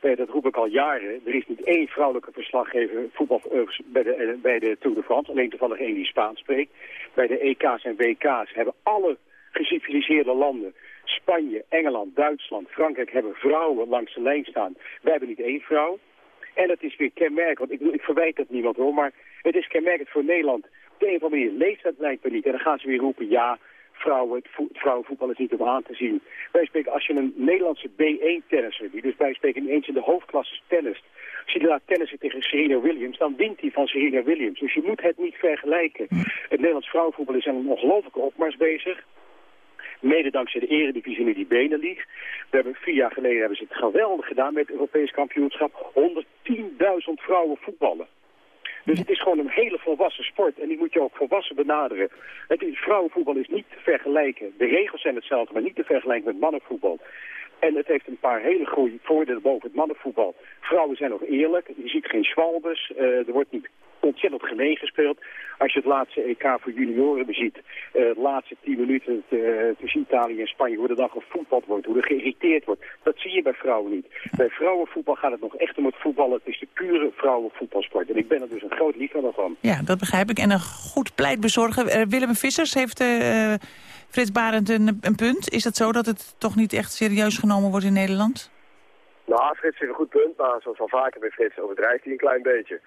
Eh, dat roep ik al jaren. Er is niet één vrouwelijke verslaggever voetbal bij, de, eh, bij de Tour de France. Alleen toevallig één die Spaans spreekt. Bij de EK's en WK's hebben alle geciviliseerde landen... Spanje, Engeland, Duitsland, Frankrijk hebben vrouwen langs de lijn staan. Wij hebben niet één vrouw. En dat is weer kenmerkend, want ik, ik verwijt het niemand hoor, maar het is kenmerkend voor Nederland. Op de een of andere manier leeft dat blijkbaar niet. En dan gaan ze weer roepen, ja, vrouwen, het, vo- het vrouwenvoetbal is niet om aan te zien. Wij spreken, als je een Nederlandse B1-tennisser, die dus wij spreken eens in de hoofdklasse tennist, als je laat tennissen tegen Serena Williams, dan wint hij van Serena Williams. Dus je moet het niet vergelijken. Het Nederlands vrouwenvoetbal is aan een ongelofelijke opmars bezig. Mede dankzij de eredivisie nu die benen liegt. We hebben vier jaar geleden hebben ze het geweldig gedaan met het Europees kampioenschap. 110.000 vrouwen voetballen. Dus het is gewoon een hele volwassen sport en die moet je ook volwassen benaderen. Het is, vrouwenvoetbal is niet te vergelijken. De regels zijn hetzelfde, maar niet te vergelijken met mannenvoetbal. En het heeft een paar hele goede voordelen boven het mannenvoetbal. Vrouwen zijn nog eerlijk. Je ziet geen schwalbes. eh, er wordt niet ontzettend gemeen gespeeld. Als je het laatste EK voor junioren beziet, eh, de laatste tien minuten eh, tussen Italië en Spanje, hoe er dan gevoetbald wordt, hoe er geïrriteerd wordt. Dat zie je bij vrouwen niet. Bij vrouwenvoetbal gaat het nog echt om het voetballen. Het is de pure vrouwenvoetbalsport. En ik ben er dus een groot liefhebber van. Ja, dat begrijp ik. En een goed pleitbezorger. Eh, Willem Vissers heeft eh, Frits Barend een, een punt. Is het zo dat het toch niet echt serieus genomen wordt in Nederland? Nou, Frits heeft een goed punt, maar zoals al vaker bij Frits overdrijft hij een klein beetje.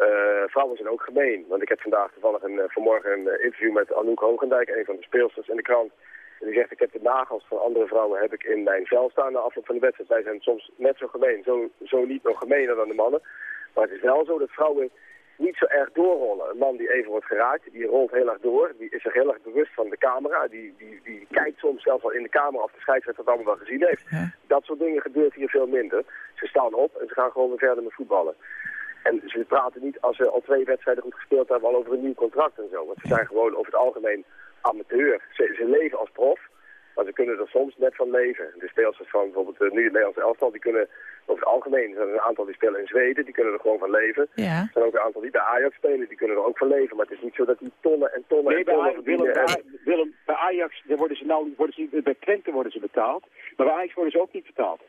Eh, vrouwen zijn ook gemeen, want ik heb vandaag toevallig een, eh, vanmorgen een eh, interview met Anouk Hogendijk, een van de speelsters in de krant. En die zegt, ik heb de nagels van andere vrouwen heb ik in mijn vel staan na afloop van de wedstrijd. Wij zijn soms net zo gemeen, zo, zo niet nog gemener dan de mannen. Maar het is wel zo dat vrouwen niet zo erg doorrollen. Een man die even wordt geraakt, die rolt heel erg door. Die is zich heel erg bewust van de camera. Die, die, die kijkt soms zelfs al in de camera of de scheidsrechter het allemaal wel gezien heeft. Dat soort dingen gebeurt hier veel minder. Ze staan op en ze gaan gewoon weer verder met voetballen. En ze praten niet, als ze al twee wedstrijden goed gespeeld hebben, al over een nieuw contract en zo. Want ze zijn gewoon over het algemeen amateur. Ze, ze leven als prof, maar ze kunnen er soms net van leven. De speelsters van bijvoorbeeld eh, nu het Nederlandse elftal, die kunnen over het algemeen, er zijn een aantal die spelen in Zweden, die kunnen er gewoon van leven. Ja. Er zijn ook een aantal die bij Ajax spelen, die kunnen er ook van leven. Maar het is niet zo dat die tonnen en tonnen Nee, en bij, tonnen Aj- Willem, verdienen. bij, En- Aj- Willem, bij Ajax daar worden ze nou, worden ze, bij Twente worden ze betaald, maar bij Ajax worden ze ook niet betaald.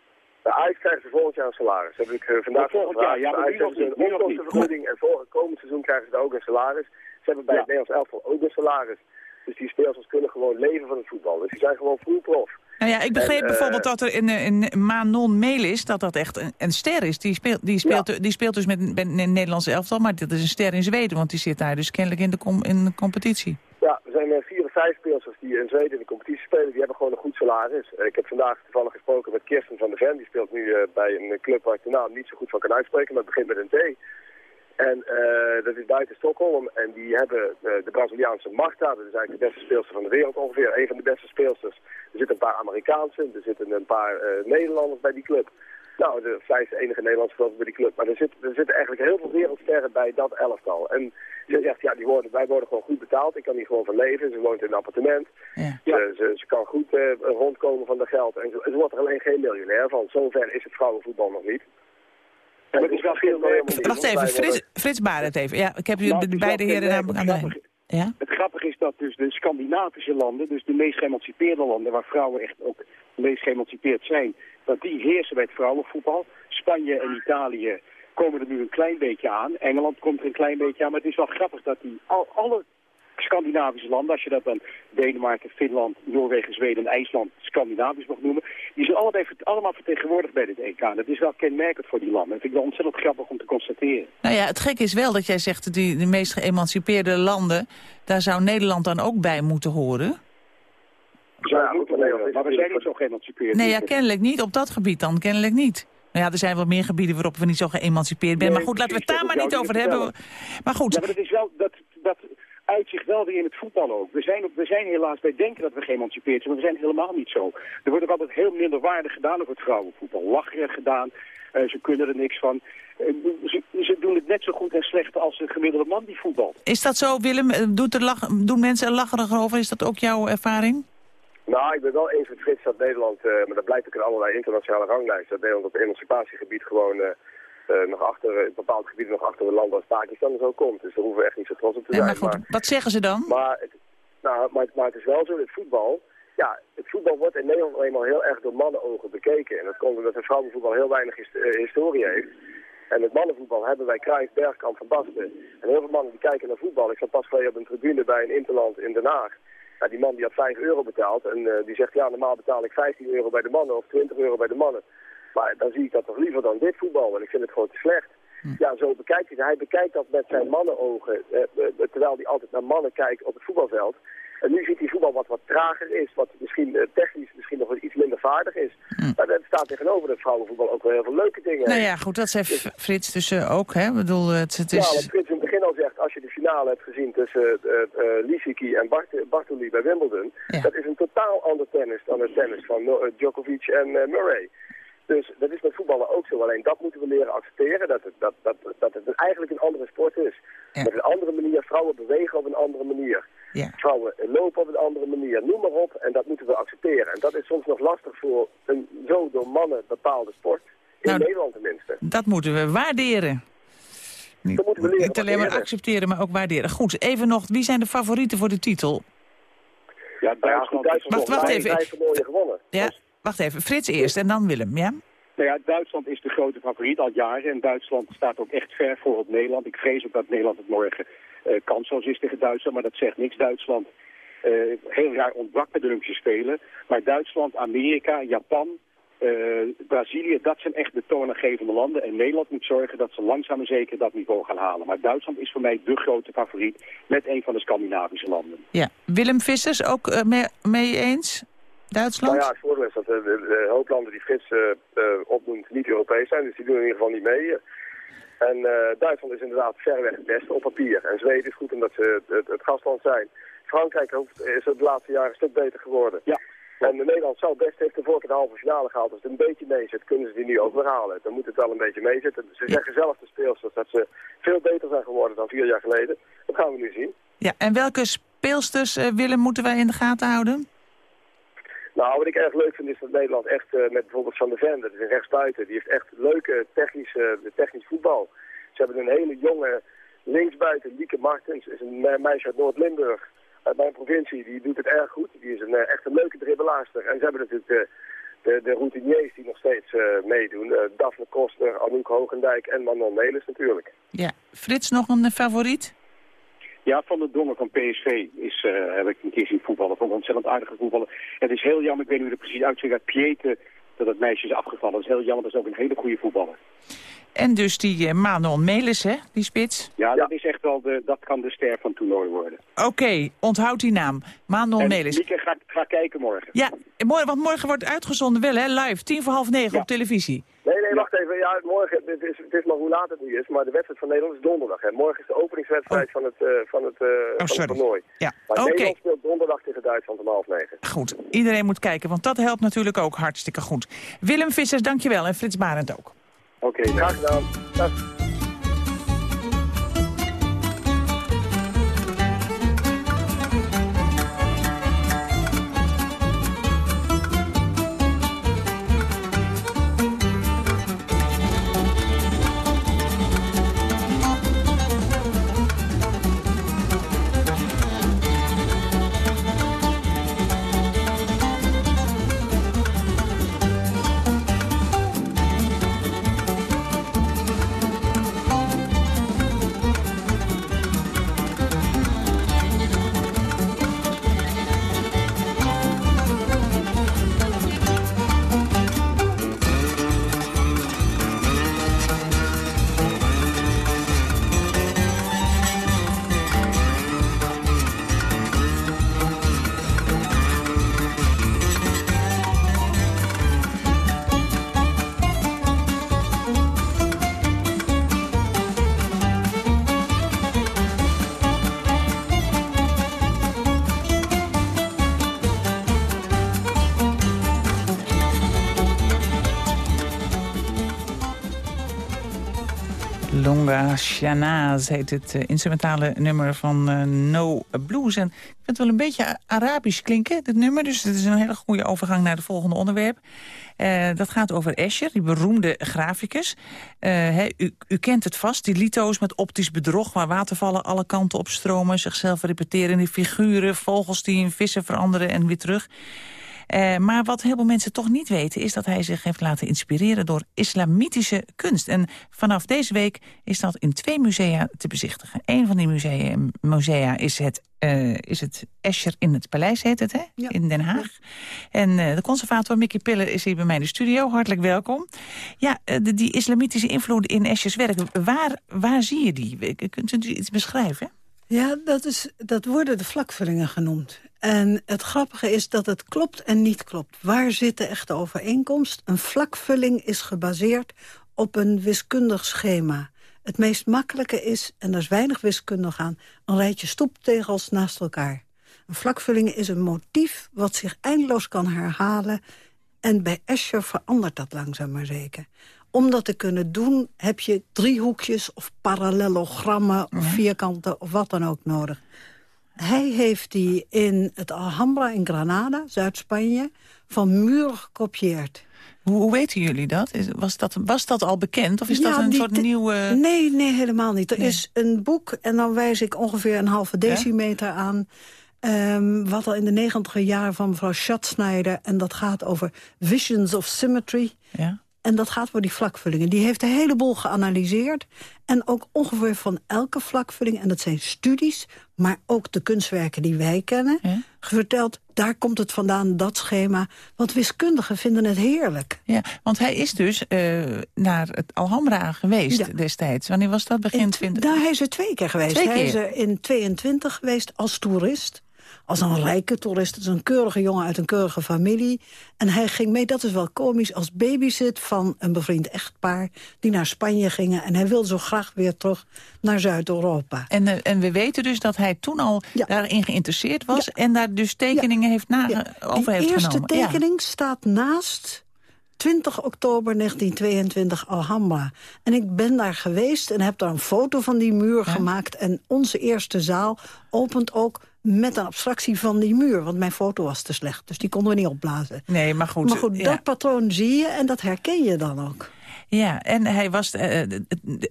Bij Ajax krijgen ze volgend jaar een salaris. Dat heb ik eh, vandaag volgend jaar, ja, maar niet, een onkostenvergoeding en voor komend seizoen krijgen ze daar ook een salaris. Ze hebben bij Ja. het Nederlands elftal ook een salaris. Dus die spelers kunnen gewoon leven van het voetbal. Dus die zijn gewoon full prof. Nou ja, ik begreep En, eh, bijvoorbeeld dat er in, eh, in Manon Melis, dat dat echt een, een ster is. Die speelt, die speelt, die speelt dus met, met een Nederlandse elftal, maar dat is een ster in Zweden, want die zit daar dus kennelijk in de, com- in de competitie. Ja, er zijn 64 vijf speelsters die in Zweden in de competitie spelen, die hebben gewoon een goed salaris. Ik heb vandaag toevallig gesproken met Kirsten van der Ven. Die speelt nu eh, bij een club waar ik de naam niet zo goed van kan uitspreken, maar het begint met een T. En eh, dat is buiten Stockholm. En die hebben eh, de Braziliaanse Marta, dat is eigenlijk de beste speelster van de wereld ongeveer. Een van de beste speelsters. Er zitten een paar Amerikaanse, er zitten een paar Nederlanders bij die club. Nou, de, zij is de enige Nederlandse speelster bij die club. Maar er, zit, er zitten eigenlijk heel veel wereldsterren bij dat elftal. En ze zegt, ja, die worden, wij worden gewoon goed betaald. Ik kan hier gewoon van leven. Ze woont in een appartement. Ja. Ze, ze, ze kan goed eh, rondkomen van dat geld. En ze, ze wordt er alleen geen miljonair van. Zover is het vrouwenvoetbal nog niet. En het is wel veel meer. Wacht even, Frits, Frits Barend even. Ja, ik heb u Nou, de beide heren namelijk aan de. Ja? Het grappige is dat dus de Scandinavische landen, dus de meest geëmancipeerde landen, waar vrouwen echt ook het meest geëmancipeerd zijn, dat die heersen bij het vrouwenvoetbal. Spanje en Italië komen er nu een klein beetje aan. Engeland komt er een klein beetje aan. Maar het is wel grappig dat die al, alle Scandinavische landen, als je dat dan Denemarken, Finland, Noorwegen, Zweden en IJsland Scandinavisch mag noemen, die zijn allebei, allemaal vertegenwoordigd bij dit EK. Dat is wel kenmerkend voor die landen. Dat vind ik wel ontzettend grappig om te constateren. Nou ja, het gekke is wel dat jij zegt die, de meest geëmancipeerde landen... daar zou Nederland dan ook bij moeten horen. Moeten horen, maar we zijn niet zo geëmancipeerd. Nee, ja, kennelijk niet. Op dat gebied dan, kennelijk niet. Nou ja, er zijn wel meer gebieden waarop we niet zo geëmancipeerd zijn. Nee, maar goed, laten we het daar maar niet over hebben. Maar goed, Ja, maar dat is wel, dat, dat uit zich wel weer in het voetbal ook. We zijn, op- we zijn helaas, wij denken dat we geëmancipeerd zijn, maar we zijn helemaal niet zo. Er wordt ook altijd heel minderwaardig gedaan over het vrouwenvoetbal. Lacherig gedaan, eh, ze kunnen er niks van. Eh, ze, ze doen het net zo goed en slecht als een gemiddelde man die voetbalt. is dat zo, Willem? Eh, Doet er lach, doen mensen er lacherig over? Is dat ook jouw ervaring? Nou, ik ben wel eens met Frits dat Nederland, eh, maar dat blijkt ook in allerlei internationale ranglijsten, dat Nederland op emancipatiegebied gewoon eh, eh, nog achter, in bepaalde gebieden nog achter een land als Pakistan zo komt. Dus daar hoeven we echt niet zo trots op te Ja, zijn. maar goed, wat zeggen ze dan? Maar het, nou, maar, maar het is wel zo, het voetbal, ja, het voetbal wordt in Nederland eenmaal heel erg door mannenogen bekeken. En dat komt omdat het vrouwenvoetbal heel weinig his- historie heeft. En het mannenvoetbal hebben wij Cruijff, Bergkamp, Van Basten. En heel veel mannen die kijken naar voetbal. Ik zat pas geleden op een tribune bij een interland in Den Haag. Die man die had 5 euro betaald en eh, die zegt ja, normaal betaal ik 15 euro bij de mannen of 20 euro bij de mannen. Maar dan zie ik dat toch liever dan dit voetbal en ik vind het gewoon te slecht. Ja, zo bekijkt hij. Hij bekijkt dat met zijn mannenogen, eh, eh, terwijl hij altijd naar mannen kijkt op het voetbalveld. En nu ziet hij voetbal wat wat trager is, wat misschien eh, technisch misschien nog wat iets minder vaardig is. Maar dat staat tegenover dat vrouwenvoetbal ook wel heel veel leuke dingen Nou ja, goed, dat zei F- Frits dus eh, ook, hè? Ik bedoel, het, het Ja, wat is... Frits in het begin al zegt, als je de finale hebt gezien tussen uh, uh, Lisicki en Bart Bartoli bij Wimbledon, dat is een totaal ander tennis dan het tennis van Djokovic en Murray. Dus dat is met voetballen ook zo. Alleen dat moeten we leren accepteren, dat het, dat, dat, dat het eigenlijk een andere sport is. Met een andere manier, vrouwen bewegen op een andere manier. Vrouwen lopen op een andere manier, noem maar op. En dat moeten we accepteren. En dat is soms nog lastig voor een zo door mannen bepaalde sport. In Nou, Nederland tenminste. Dat moeten we waarderen. Niet, Dat moeten we leren niet alleen maar accepteren, maar ook waarderen. Goed, even nog, wie zijn de favorieten voor de titel? Ja, Duitsland, Wacht, wacht even. Vijf gewonnen. Ja, wacht even. Frits eerst en dan Willem, ja? Nou ja, Duitsland is de grote favoriet al jaren. En Duitsland staat ook echt ver voor op Nederland. Ik vrees ook dat Nederland het morgen uh, kansloos is tegen Duitsland. Maar dat zegt niks. Duitsland uh, heel raar ontbrak de Olympische Spelen. Maar Duitsland, Amerika, Japan, uh, Brazilië, dat zijn echt de toonaangevende landen. En Nederland moet zorgen dat ze langzaam en zeker dat niveau gaan halen. Maar Duitsland is voor mij de grote favoriet met een van de Scandinavische landen. Ja, Willem Vissers ook mee, mee, eens? Duitsland? Nou ja, het voordeel is dat de, de, de hooplanden die Frits uh, uh, opnoemt niet Europees zijn. Dus die doen in ieder geval niet mee. En uh, Duitsland is inderdaad verreweg het beste op papier. En Zweden is goed omdat ze het, het gastland zijn. Frankrijk is het de laatste jaren een stuk beter geworden. Ja. En Nederland zou best heeft de vorige de halve finale gehaald. Als het een beetje mee zit, kunnen ze die nu ook weer halen. Dan moet het wel een beetje meezitten. Ze zeggen zelf de speelsters dat ze veel beter zijn geworden dan vier jaar geleden. Dat gaan we nu zien. Ja, en welke speelsters, uh, Willem, moeten wij in de gaten houden? Nou, wat ik erg leuk vind is dat Nederland echt uh, met bijvoorbeeld Van der Ven, dat is een rechtsbuiten, die heeft echt leuke technische, technisch voetbal. Ze hebben een hele jonge linksbuiten, Lieke Martens, is een meisje uit Noord-Limburg, uit mijn provincie, die doet het erg goed. Die is een, uh, echt een leuke dribbelaarster. En ze hebben natuurlijk de, de, de routiniers die nog steeds meedoen. Daphne Koster, Anouk Hogendijk en Manon Melis natuurlijk. Ja, Frits nog een favoriet? Ja, Van der Dongen van PSV is, uh, heb ik een keer zien voetballen. Vond een ontzettend aardige voetballen. Het is heel jammer, ik weet niet hoe het precies uitziet, uit Pieten, dat het meisje is afgevallen. Dat is heel jammer, dat is ook een hele goede voetballer. En dus die uh, Manon Melis, hè, die spits. Ja, dat is echt wel de, dat kan de ster van het toernooi worden. Oké, onthoud die naam. Manon en Melis. Mieke, ga, ga kijken morgen. Ja, morgen, want morgen wordt uitgezonden wel, hè, live. Tien voor half negen op televisie. Nee, nee, wacht even. Ja, morgen, het is, het is maar hoe laat het nu is, maar de wedstrijd van Nederland is donderdag. Hè. Morgen is de openingswedstrijd van het, uh, van het, uh, van het toernooi. Ja, maar oké. Nederland speelt donderdag tegen Duitsland om half negen. Goed, iedereen moet kijken, want dat helpt natuurlijk ook hartstikke goed. Willem Vissers, dankjewel. En Frits Barend ook. Oké, okay, graag gedaan. Dag. Longa Shanaz heet het uh, instrumentale nummer van uh, No Blues. En ik vind het wel een beetje Arabisch klinken, dit nummer. Dus het is een hele goede overgang naar het volgende onderwerp. Uh, dat gaat over Escher, die beroemde graficus. U, u, kent het vast, die lito's met optisch bedrog... waar watervallen alle kanten op stromen, zichzelf repeterende figuren... vogels die in vissen veranderen en weer terug... Uh, maar wat heel veel mensen toch niet weten... is dat hij zich heeft laten inspireren door islamitische kunst. En vanaf deze week is dat in twee musea te bezichtigen. Een van die musea, musea is, het, uh, is het Escher in het Paleis, heet het, hè? Ja. in Den Haag. En uh, de conservator Mickey Piller is hier bij mij in de studio. Hartelijk welkom. Ja, de, die islamitische invloeden in Eschers werk, waar, waar zie je die? Kunt u iets beschrijven? Ja, dat, is, dat worden de vlakvullingen genoemd. En het grappige is dat het klopt en niet klopt. Waar zit de echte overeenkomst? Een vlakvulling is gebaseerd op een wiskundig schema. Het meest makkelijke is, en er is weinig wiskundig aan... een rijtje stoeptegels naast elkaar. Een vlakvulling is een motief wat zich eindeloos kan herhalen... en bij Escher verandert dat langzaam maar zeker. Om dat te kunnen doen heb je driehoekjes of parallelogrammen... of vierkanten of wat dan ook nodig. Hij heeft die in het Alhambra in Granada, Zuid-Spanje, van muren gekopieerd. Hoe, hoe, weten jullie dat? Was, dat? was dat al bekend of is ja, dat een soort nieuwe... Nee, nee, helemaal niet. Er nee. is een boek en dan wijs ik ongeveer een halve decimeter ja? aan... Um, wat al in de negentiger jaren van mevrouw Schatzsnijder... en dat gaat over Visions of Symmetry... Ja. En dat gaat voor die vlakvullingen. Die heeft een heleboel geanalyseerd. En ook ongeveer van elke vlakvulling, en dat zijn studies... maar ook de kunstwerken die wij kennen, ja? verteld... daar komt het vandaan, dat schema. Want wiskundigen vinden het heerlijk. Ja, want hij is dus uh, naar het Alhambra geweest ja. destijds. Wanneer was dat? Begin 20? Daar hij is er twee keer geweest. Twee keer? Hij is er in 22 geweest als toerist als een rijke toerist. Het is een keurige jongen uit een keurige familie. En hij ging mee, dat is wel komisch, als babysit van een bevriend echtpaar... die naar Spanje gingen. En hij wil zo graag weer terug naar Zuid-Europa. En, uh, en we weten dus dat hij toen al ja. daarin geïnteresseerd was... Ja. en daar dus tekeningen heeft na ja. over heeft De eerste genomen. tekening staat naast 20 oktober 1922 Alhambra. En ik ben daar geweest en heb daar een foto van die muur ja. gemaakt. En onze eerste zaal opent ook met een abstractie van die muur. Want mijn foto was te slecht, dus die konden we niet opblazen. Nee, maar goed. Maar goed, ja. dat patroon zie je en dat herken je dan ook. Ja, en hij was, uh, hij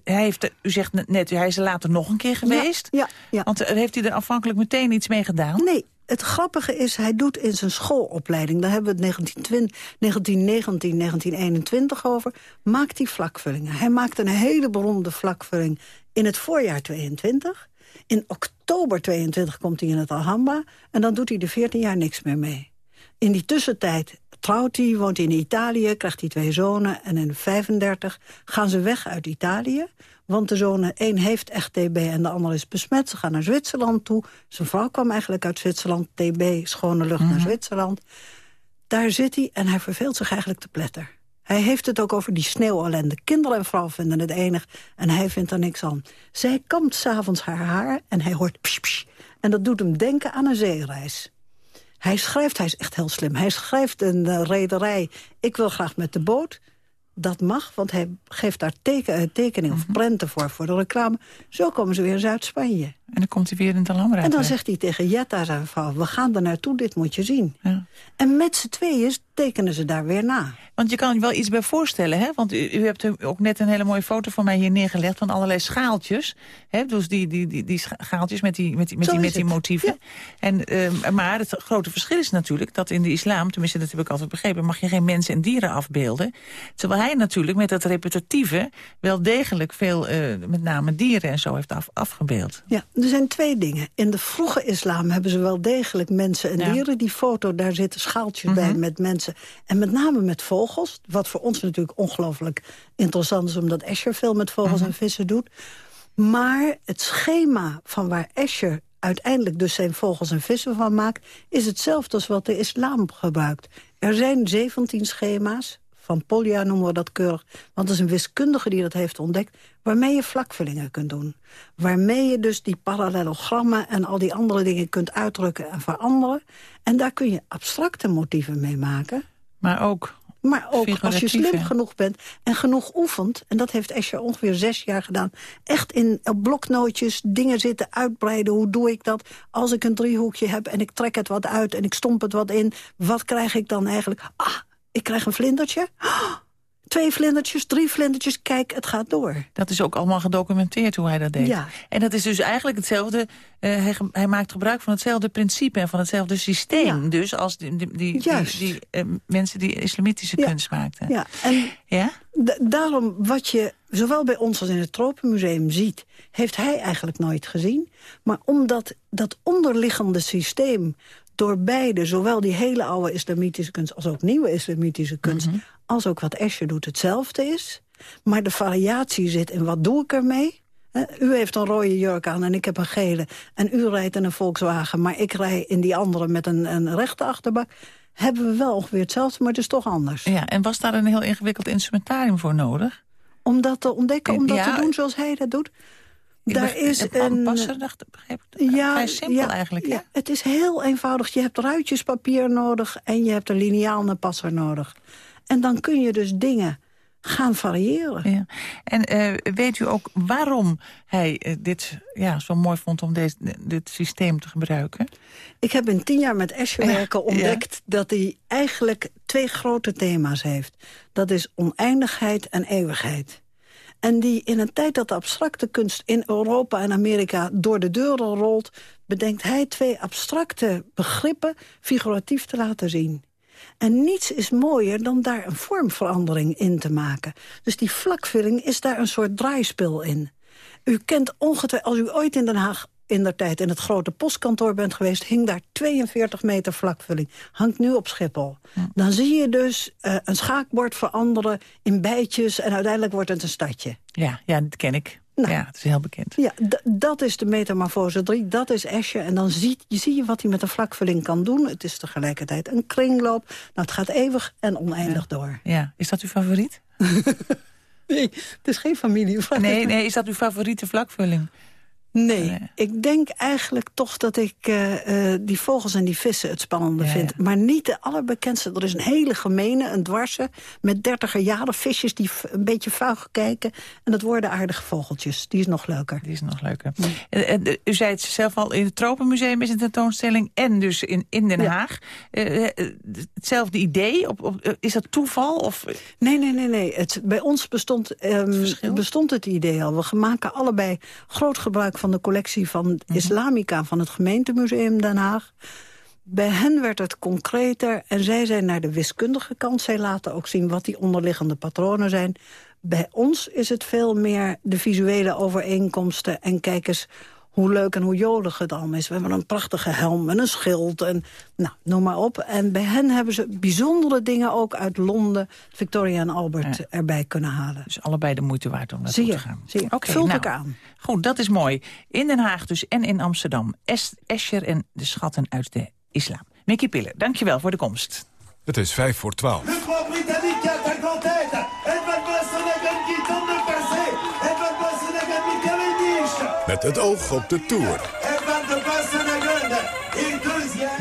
heeft, u zegt net, hij is er later nog een keer geweest. Ja, ja, ja. Want heeft hij er afhankelijk meteen iets mee gedaan? Nee, het grappige is, hij doet in zijn schoolopleiding... daar hebben we het 1919, 1921 over... maakt hij vlakvullingen. Hij maakt een hele beroemde vlakvulling in het voorjaar 22. In oktober 22 komt hij in het Alhambra... en dan doet hij de 14 jaar niks meer mee. In die tussentijd trouwt hij, woont hij in Italië, krijgt hij twee zonen... en in 35 gaan ze weg uit Italië. Want de zoon, één heeft echt TB en de ander is besmet. Ze gaan naar Zwitserland toe. Zijn vrouw kwam eigenlijk uit Zwitserland. TB, schone lucht naar Zwitserland. Daar zit hij en hij verveelt zich eigenlijk te pletter. Hij heeft het ook over die sneeuwellende. Kinderen en vrouw vinden het enig en hij vindt er niks aan. Zij kampt s'avonds haar haar en hij hoort psh, psh, En dat doet hem denken aan een zeereis. Hij schrijft, hij is echt heel slim. Hij schrijft een uh, rederij, ik wil graag met de boot. Dat mag, want hij geeft daar teken, uh, tekening of prenten voor, voor de reclame. Zo komen ze weer in Zuid-Spanje. En dan komt hij weer in de Alhambra. En dan zegt hij tegen Jetta, vrouw, we gaan er naartoe, dit moet je zien. Ja. En met z'n tweeën tekenen ze daar weer na. Want je kan je wel iets bij voorstellen, hè? Want u, u hebt ook net een hele mooie foto van mij hier neergelegd... van allerlei schaaltjes. Hè? Dus die, die, die, die schaaltjes met die, met die, met die, met die motieven. En, uh, maar het grote verschil is natuurlijk dat in de islam... tenminste, dat heb ik altijd begrepen... mag je geen mensen en dieren afbeelden. Terwijl hij natuurlijk met dat repetitieve... wel degelijk veel, uh, met name dieren en zo, heeft af, afgebeeld. Ja, er zijn twee dingen. In de vroege islam hebben ze wel degelijk mensen en Ja. dieren. Die foto, daar zitten schaaltjes bij Mhm. met mensen. En met name met vogels. Wat voor ons natuurlijk ongelooflijk interessant is... omdat Escher veel met vogels Mhm. en vissen doet. Maar het schema van waar Escher uiteindelijk dus zijn vogels en vissen van maakt... is hetzelfde als wat de islam gebruikt. Er zijn 17 schema's. Van Polja noemen we dat keurig. Want dat is een wiskundige die dat heeft ontdekt. Waarmee je vlakvullingen kunt doen. Waarmee je dus die parallelogrammen en al die andere dingen kunt uitdrukken en veranderen. En daar kun je abstracte motieven mee maken. Maar ook Maar ook als je slim genoeg bent en genoeg oefent... en dat heeft Escher ongeveer zes jaar gedaan... echt in op bloknootjes dingen zitten uitbreiden. Hoe doe ik dat? Als ik een driehoekje heb en ik trek het wat uit... en ik stomp het wat in, wat krijg ik dan eigenlijk? Ah, ik krijg een vlindertje. Ah, twee vlindertjes, drie vlindertjes. Kijk, het gaat door. Dat is ook allemaal gedocumenteerd hoe hij dat deed. Ja. En dat is dus eigenlijk hetzelfde... eh, hij, maakt gebruik van hetzelfde principe en van hetzelfde systeem. Dus als die, die, die, die, Juist. die, eh, mensen die islamitische Ja. kunst maakten. Ja, en Ja? Da- daarom, wat je zowel bij ons als in het Tropenmuseum ziet... heeft hij eigenlijk nooit gezien. Maar omdat dat onderliggende systeem door beide... zowel die hele oude islamitische kunst als ook nieuwe islamitische kunst... als ook wat Escher doet, hetzelfde is. Maar de variatie zit in wat doe ik ermee... U heeft een rode jurk aan en ik heb een gele. En u rijdt in een Volkswagen, maar ik rij in die andere met een, een rechte achterbak. Hebben we wel ongeveer hetzelfde, maar het is toch anders. ja. En was daar een heel ingewikkeld instrumentarium voor nodig? Om dat te ontdekken, om dat Ja, te doen zoals hij dat doet. Ik Daar is een... aanpassen, dacht, ik. ja, Vrij simpel ja, eigenlijk, hè? ja. Het is heel eenvoudig. Je hebt ruitjespapier nodig en je hebt een lineaal en een passer nodig. En dan kun je dus dingen gaan variëren. Ja. En eh, weet u ook waarom hij eh, dit ja, zo mooi vond om deze, dit systeem te gebruiken? Ik heb in tien jaar met Escher Ja, werken ontdekt... dat hij eigenlijk twee grote thema's heeft. Dat is oneindigheid en eeuwigheid. En die in een tijd dat de abstracte kunst in Europa en Amerika door de deuren rolt... bedenkt hij twee abstracte begrippen figuratief te laten zien. En niets is mooier dan daar een vormverandering in te maken. Dus die vlakvulling is daar een soort draaispel in. U kent ongetwijfeld, als u ooit in Den Haag in der tijd in het grote postkantoor bent geweest... hing daar 42 meter vlakvulling. Hangt nu op Schiphol. Dan zie je dus eh, een schaakbord veranderen in bijtjes... en uiteindelijk wordt het een stadje. Ja, ja dat ken ik. Nou. Ja, het is heel bekend. Ja, dat is de metamorfose 3, dat is Escher. En dan zie je, zie je wat hij met een vlakvulling kan doen. Het is tegelijkertijd een kringloop. Nou, het gaat eeuwig en oneindig door. Ja, is dat uw favoriet? <laughs> Nee, het is geen familievraag. Nee, nee, is dat uw favoriete vlakvulling? Nee, ik denk eigenlijk toch dat ik eh, eh, die vogels en die vissen het spannende Ja, vind. Maar niet de allerbekendste. Er is een hele gemene, een dwarse, met dertiger jaren visjes die een beetje vuig kijken. En dat worden aardige vogeltjes. Die is nog leuker. Die is nog leuker. Eh, eh, U zei het zelf al, in het Tropenmuseum is een tentoonstelling... en dus in, in Den. Haag. Hetzelfde idee? Op, op, is dat toeval? Of, Nee, nee, nee. nee. Het, bij ons bestond, ehm, bestond het idee al. We maken allebei groot gebruik van de collectie van Mhm. Islamica... van het gemeentemuseum Den Haag. Bij hen werd het concreter en zij zijn naar de wiskundige kant. Zij laten ook zien wat die onderliggende patronen zijn. Bij ons is het veel meer de visuele overeenkomsten... en kijk eens hoe leuk en hoe jolig het allemaal is. We hebben een prachtige helm en een schild en nou, noem maar op. En bij hen hebben ze bijzondere dingen ook uit Londen... Victoria en Albert erbij kunnen halen. Dus allebei de moeite waard om naartoe te gaan. zie je. Oké, Vult nou, aan. Goed, dat is mooi. In Den Haag dus en in Amsterdam. Es Escher en de schatten uit de islam. Nicky Piller, dankjewel voor de komst. Het is vijf voor twaalf. Met het oog op de Tour.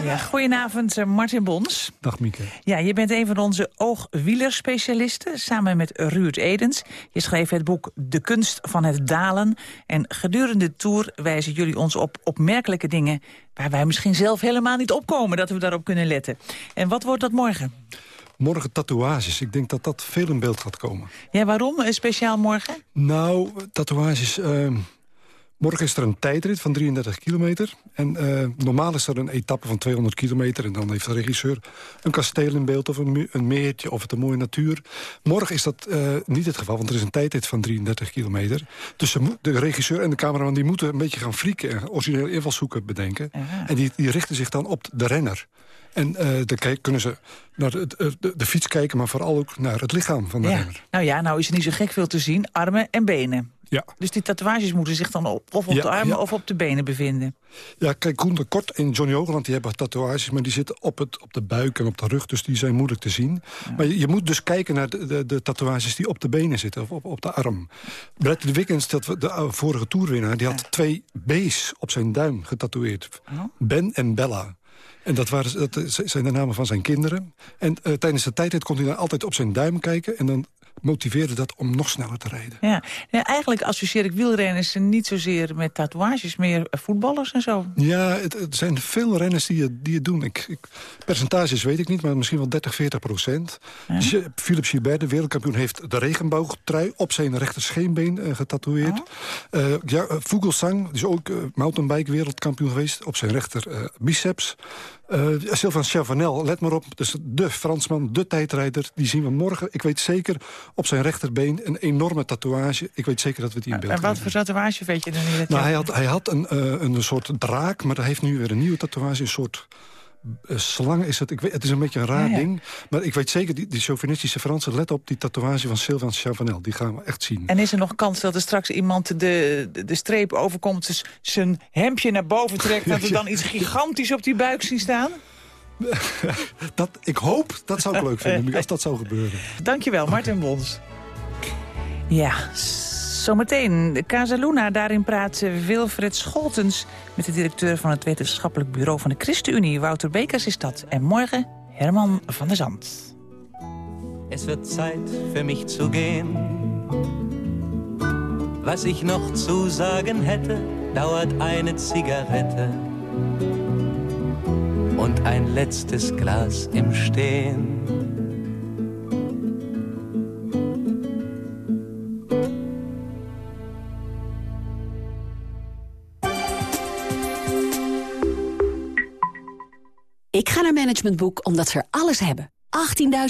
Ja, goedenavond, eh, Martin Bons. Dag Mieke. Ja, je bent een van onze oogwielerspecialisten, samen met Ruud Edens. Je schreef het boek De Kunst van het Dalen. En gedurende de tour wijzen jullie ons op opmerkelijke dingen... waar wij misschien zelf helemaal niet opkomen, dat we daarop kunnen letten. En wat wordt dat morgen? Morgen tatoeages. Ik denk dat dat veel in beeld gaat komen. Ja, waarom eh, speciaal morgen? Nou, tatoeages... ehm, morgen is er een tijdrit van 33 kilometer. En eh, normaal is er een etappe van 200 kilometer. En dan heeft de regisseur een kasteel in beeld of een, een meertje of het een mooie natuur. Morgen is dat eh, niet het geval, want er is een tijdrit van 33 kilometer. Dus de regisseur en de cameraman die moeten een beetje gaan frieken... en originele invalshoeken bedenken. En die, die richten zich dan op de renner. En eh dan kunnen ze naar de, de, de- de fiets kijken, maar vooral ook naar het lichaam van de Ja. renner. Nou ja, nou is er niet zo gek veel te zien. Armen en benen. Ja. Dus die tatoeages moeten zich dan op, of op Ja, de armen ja. of op de benen bevinden. Ja, kijk, Koen de Kort en Johnny Hogeland die hebben tatoeages... maar die zitten op, het, op de buik en op de rug, dus die zijn moeilijk te zien. Maar je, je moet dus kijken naar de, de, de tatoeages die op de benen zitten... of op, op de arm. Bradley Wiggins, dat, de oude vorige toerwinnaar... die had twee B's op zijn duim getatoeëerd. Ben en Bella. En dat, waren, dat zijn de namen van zijn kinderen. En eh, tijdens de tijdrit kon hij dan altijd op zijn duim kijken... en dan motiveerde dat om nog sneller te rijden. Ja. ja, eigenlijk associeer ik wielrenners niet zozeer met tatoeages, meer eh, voetballers en zo. Ja, het, het zijn veel renners die het, die het doen. Ik, ik, percentages weet ik niet, maar misschien wel 30, 40 procent. Ja. Philippe Gilbert, de wereldkampioen, heeft de regenboogtrui op zijn rechter scheenbeen eh, getatoeëerd. Eh, ja, eh, Vogelsang, die is ook mountainbike wereldkampioen geweest, op zijn rechter biceps. Eh Sylvain Chavanel, let maar op, dus de Fransman, de tijdrijder, die zien we morgen. Ik weet zeker op zijn rechterbeen een enorme tatoeage. Ik weet zeker dat we die in beeld En wat voor tatoeage weet je dan niet? nou, hij had, hij had een, eh, een soort draak, maar hij heeft nu weer een nieuwe tatoeage. Een soort slang is het. Ik weet, het is een beetje een raar Ja, ja. ding. Maar ik weet zeker, die, die chauvinistische Fransen... let op die tatoeage van Sylvain Chavanel. Die gaan we echt zien. En is er nog kans dat er straks iemand de, de, de streep overkomt... dus zijn hemdje naar boven trekt... <laughs> dat we dan iets gigantisch op die buik zien staan? <laughs> dat, ik hoop, dat zou ik leuk vinden, <laughs> als dat zou gebeuren. Dankjewel, Martin Bons. Ja, zometeen de Casa Luna. Daarin praat Wilfred Scholtens met de directeur van het wetenschappelijk bureau van de ChristenUnie. Wouter Bekers is dat. En morgen Herman van der Zand. Es wird Zeit für mich zu gehen. Was ich noch zu sagen hätte, dauert eine Zigarette und ein letztes Glas im Stehen. Ik ga naar Management Boek omdat ze er alles hebben.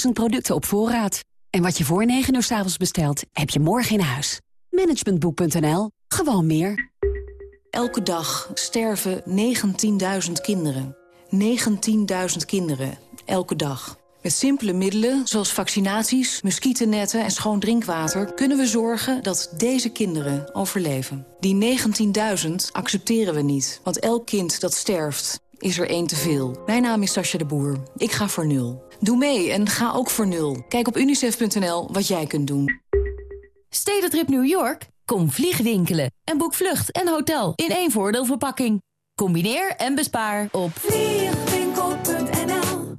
18.000 producten op voorraad. En wat je voor 9 uur s avonds bestelt, heb je morgen in huis. Managementboek.nl. Gewoon meer. Elke dag sterven 19.000 kinderen. 19.000 kinderen, elke dag. Met simpele middelen, zoals vaccinaties, muggennetten en schoon drinkwater... kunnen we zorgen dat deze kinderen overleven. Die 19.000 accepteren we niet, want elk kind dat sterft is er één te veel. Mijn naam is Sascha de Boer. Ik ga voor nul. Doe mee en ga ook voor nul. Kijk op unicef.nl wat jij kunt doen. Stedentrip New York? Kom vliegwinkelen en boek vlucht en hotel in één voordeelverpakking. Combineer en bespaar op vliegwinkel.nl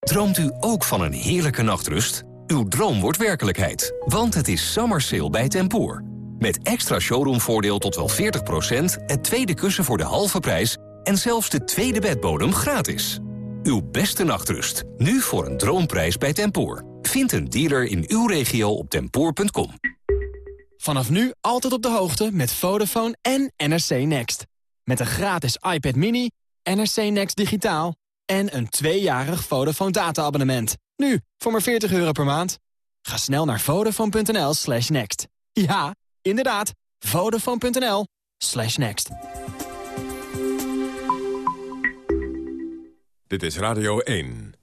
Droomt u ook van een heerlijke nachtrust? Uw droom wordt werkelijkheid, want het is summer sale bij Tempoor. Met extra showroomvoordeel tot wel 40%, het tweede kussen voor de halve prijs... en zelfs de tweede bedbodem gratis. Uw beste nachtrust, nu voor een droomprijs bij Tempoor. Vind een dealer in uw regio op tempoor.com. Vanaf nu altijd op de hoogte met Vodafone en NRC Next. Met een gratis iPad mini, NRC Next digitaal... en een tweejarig Vodafone data-abonnement. Nu, voor maar 40 euro per maand. Ga snel naar vodafone.nl slash next. Ja, inderdaad, vodafone.nl next. Dit is Radio 1.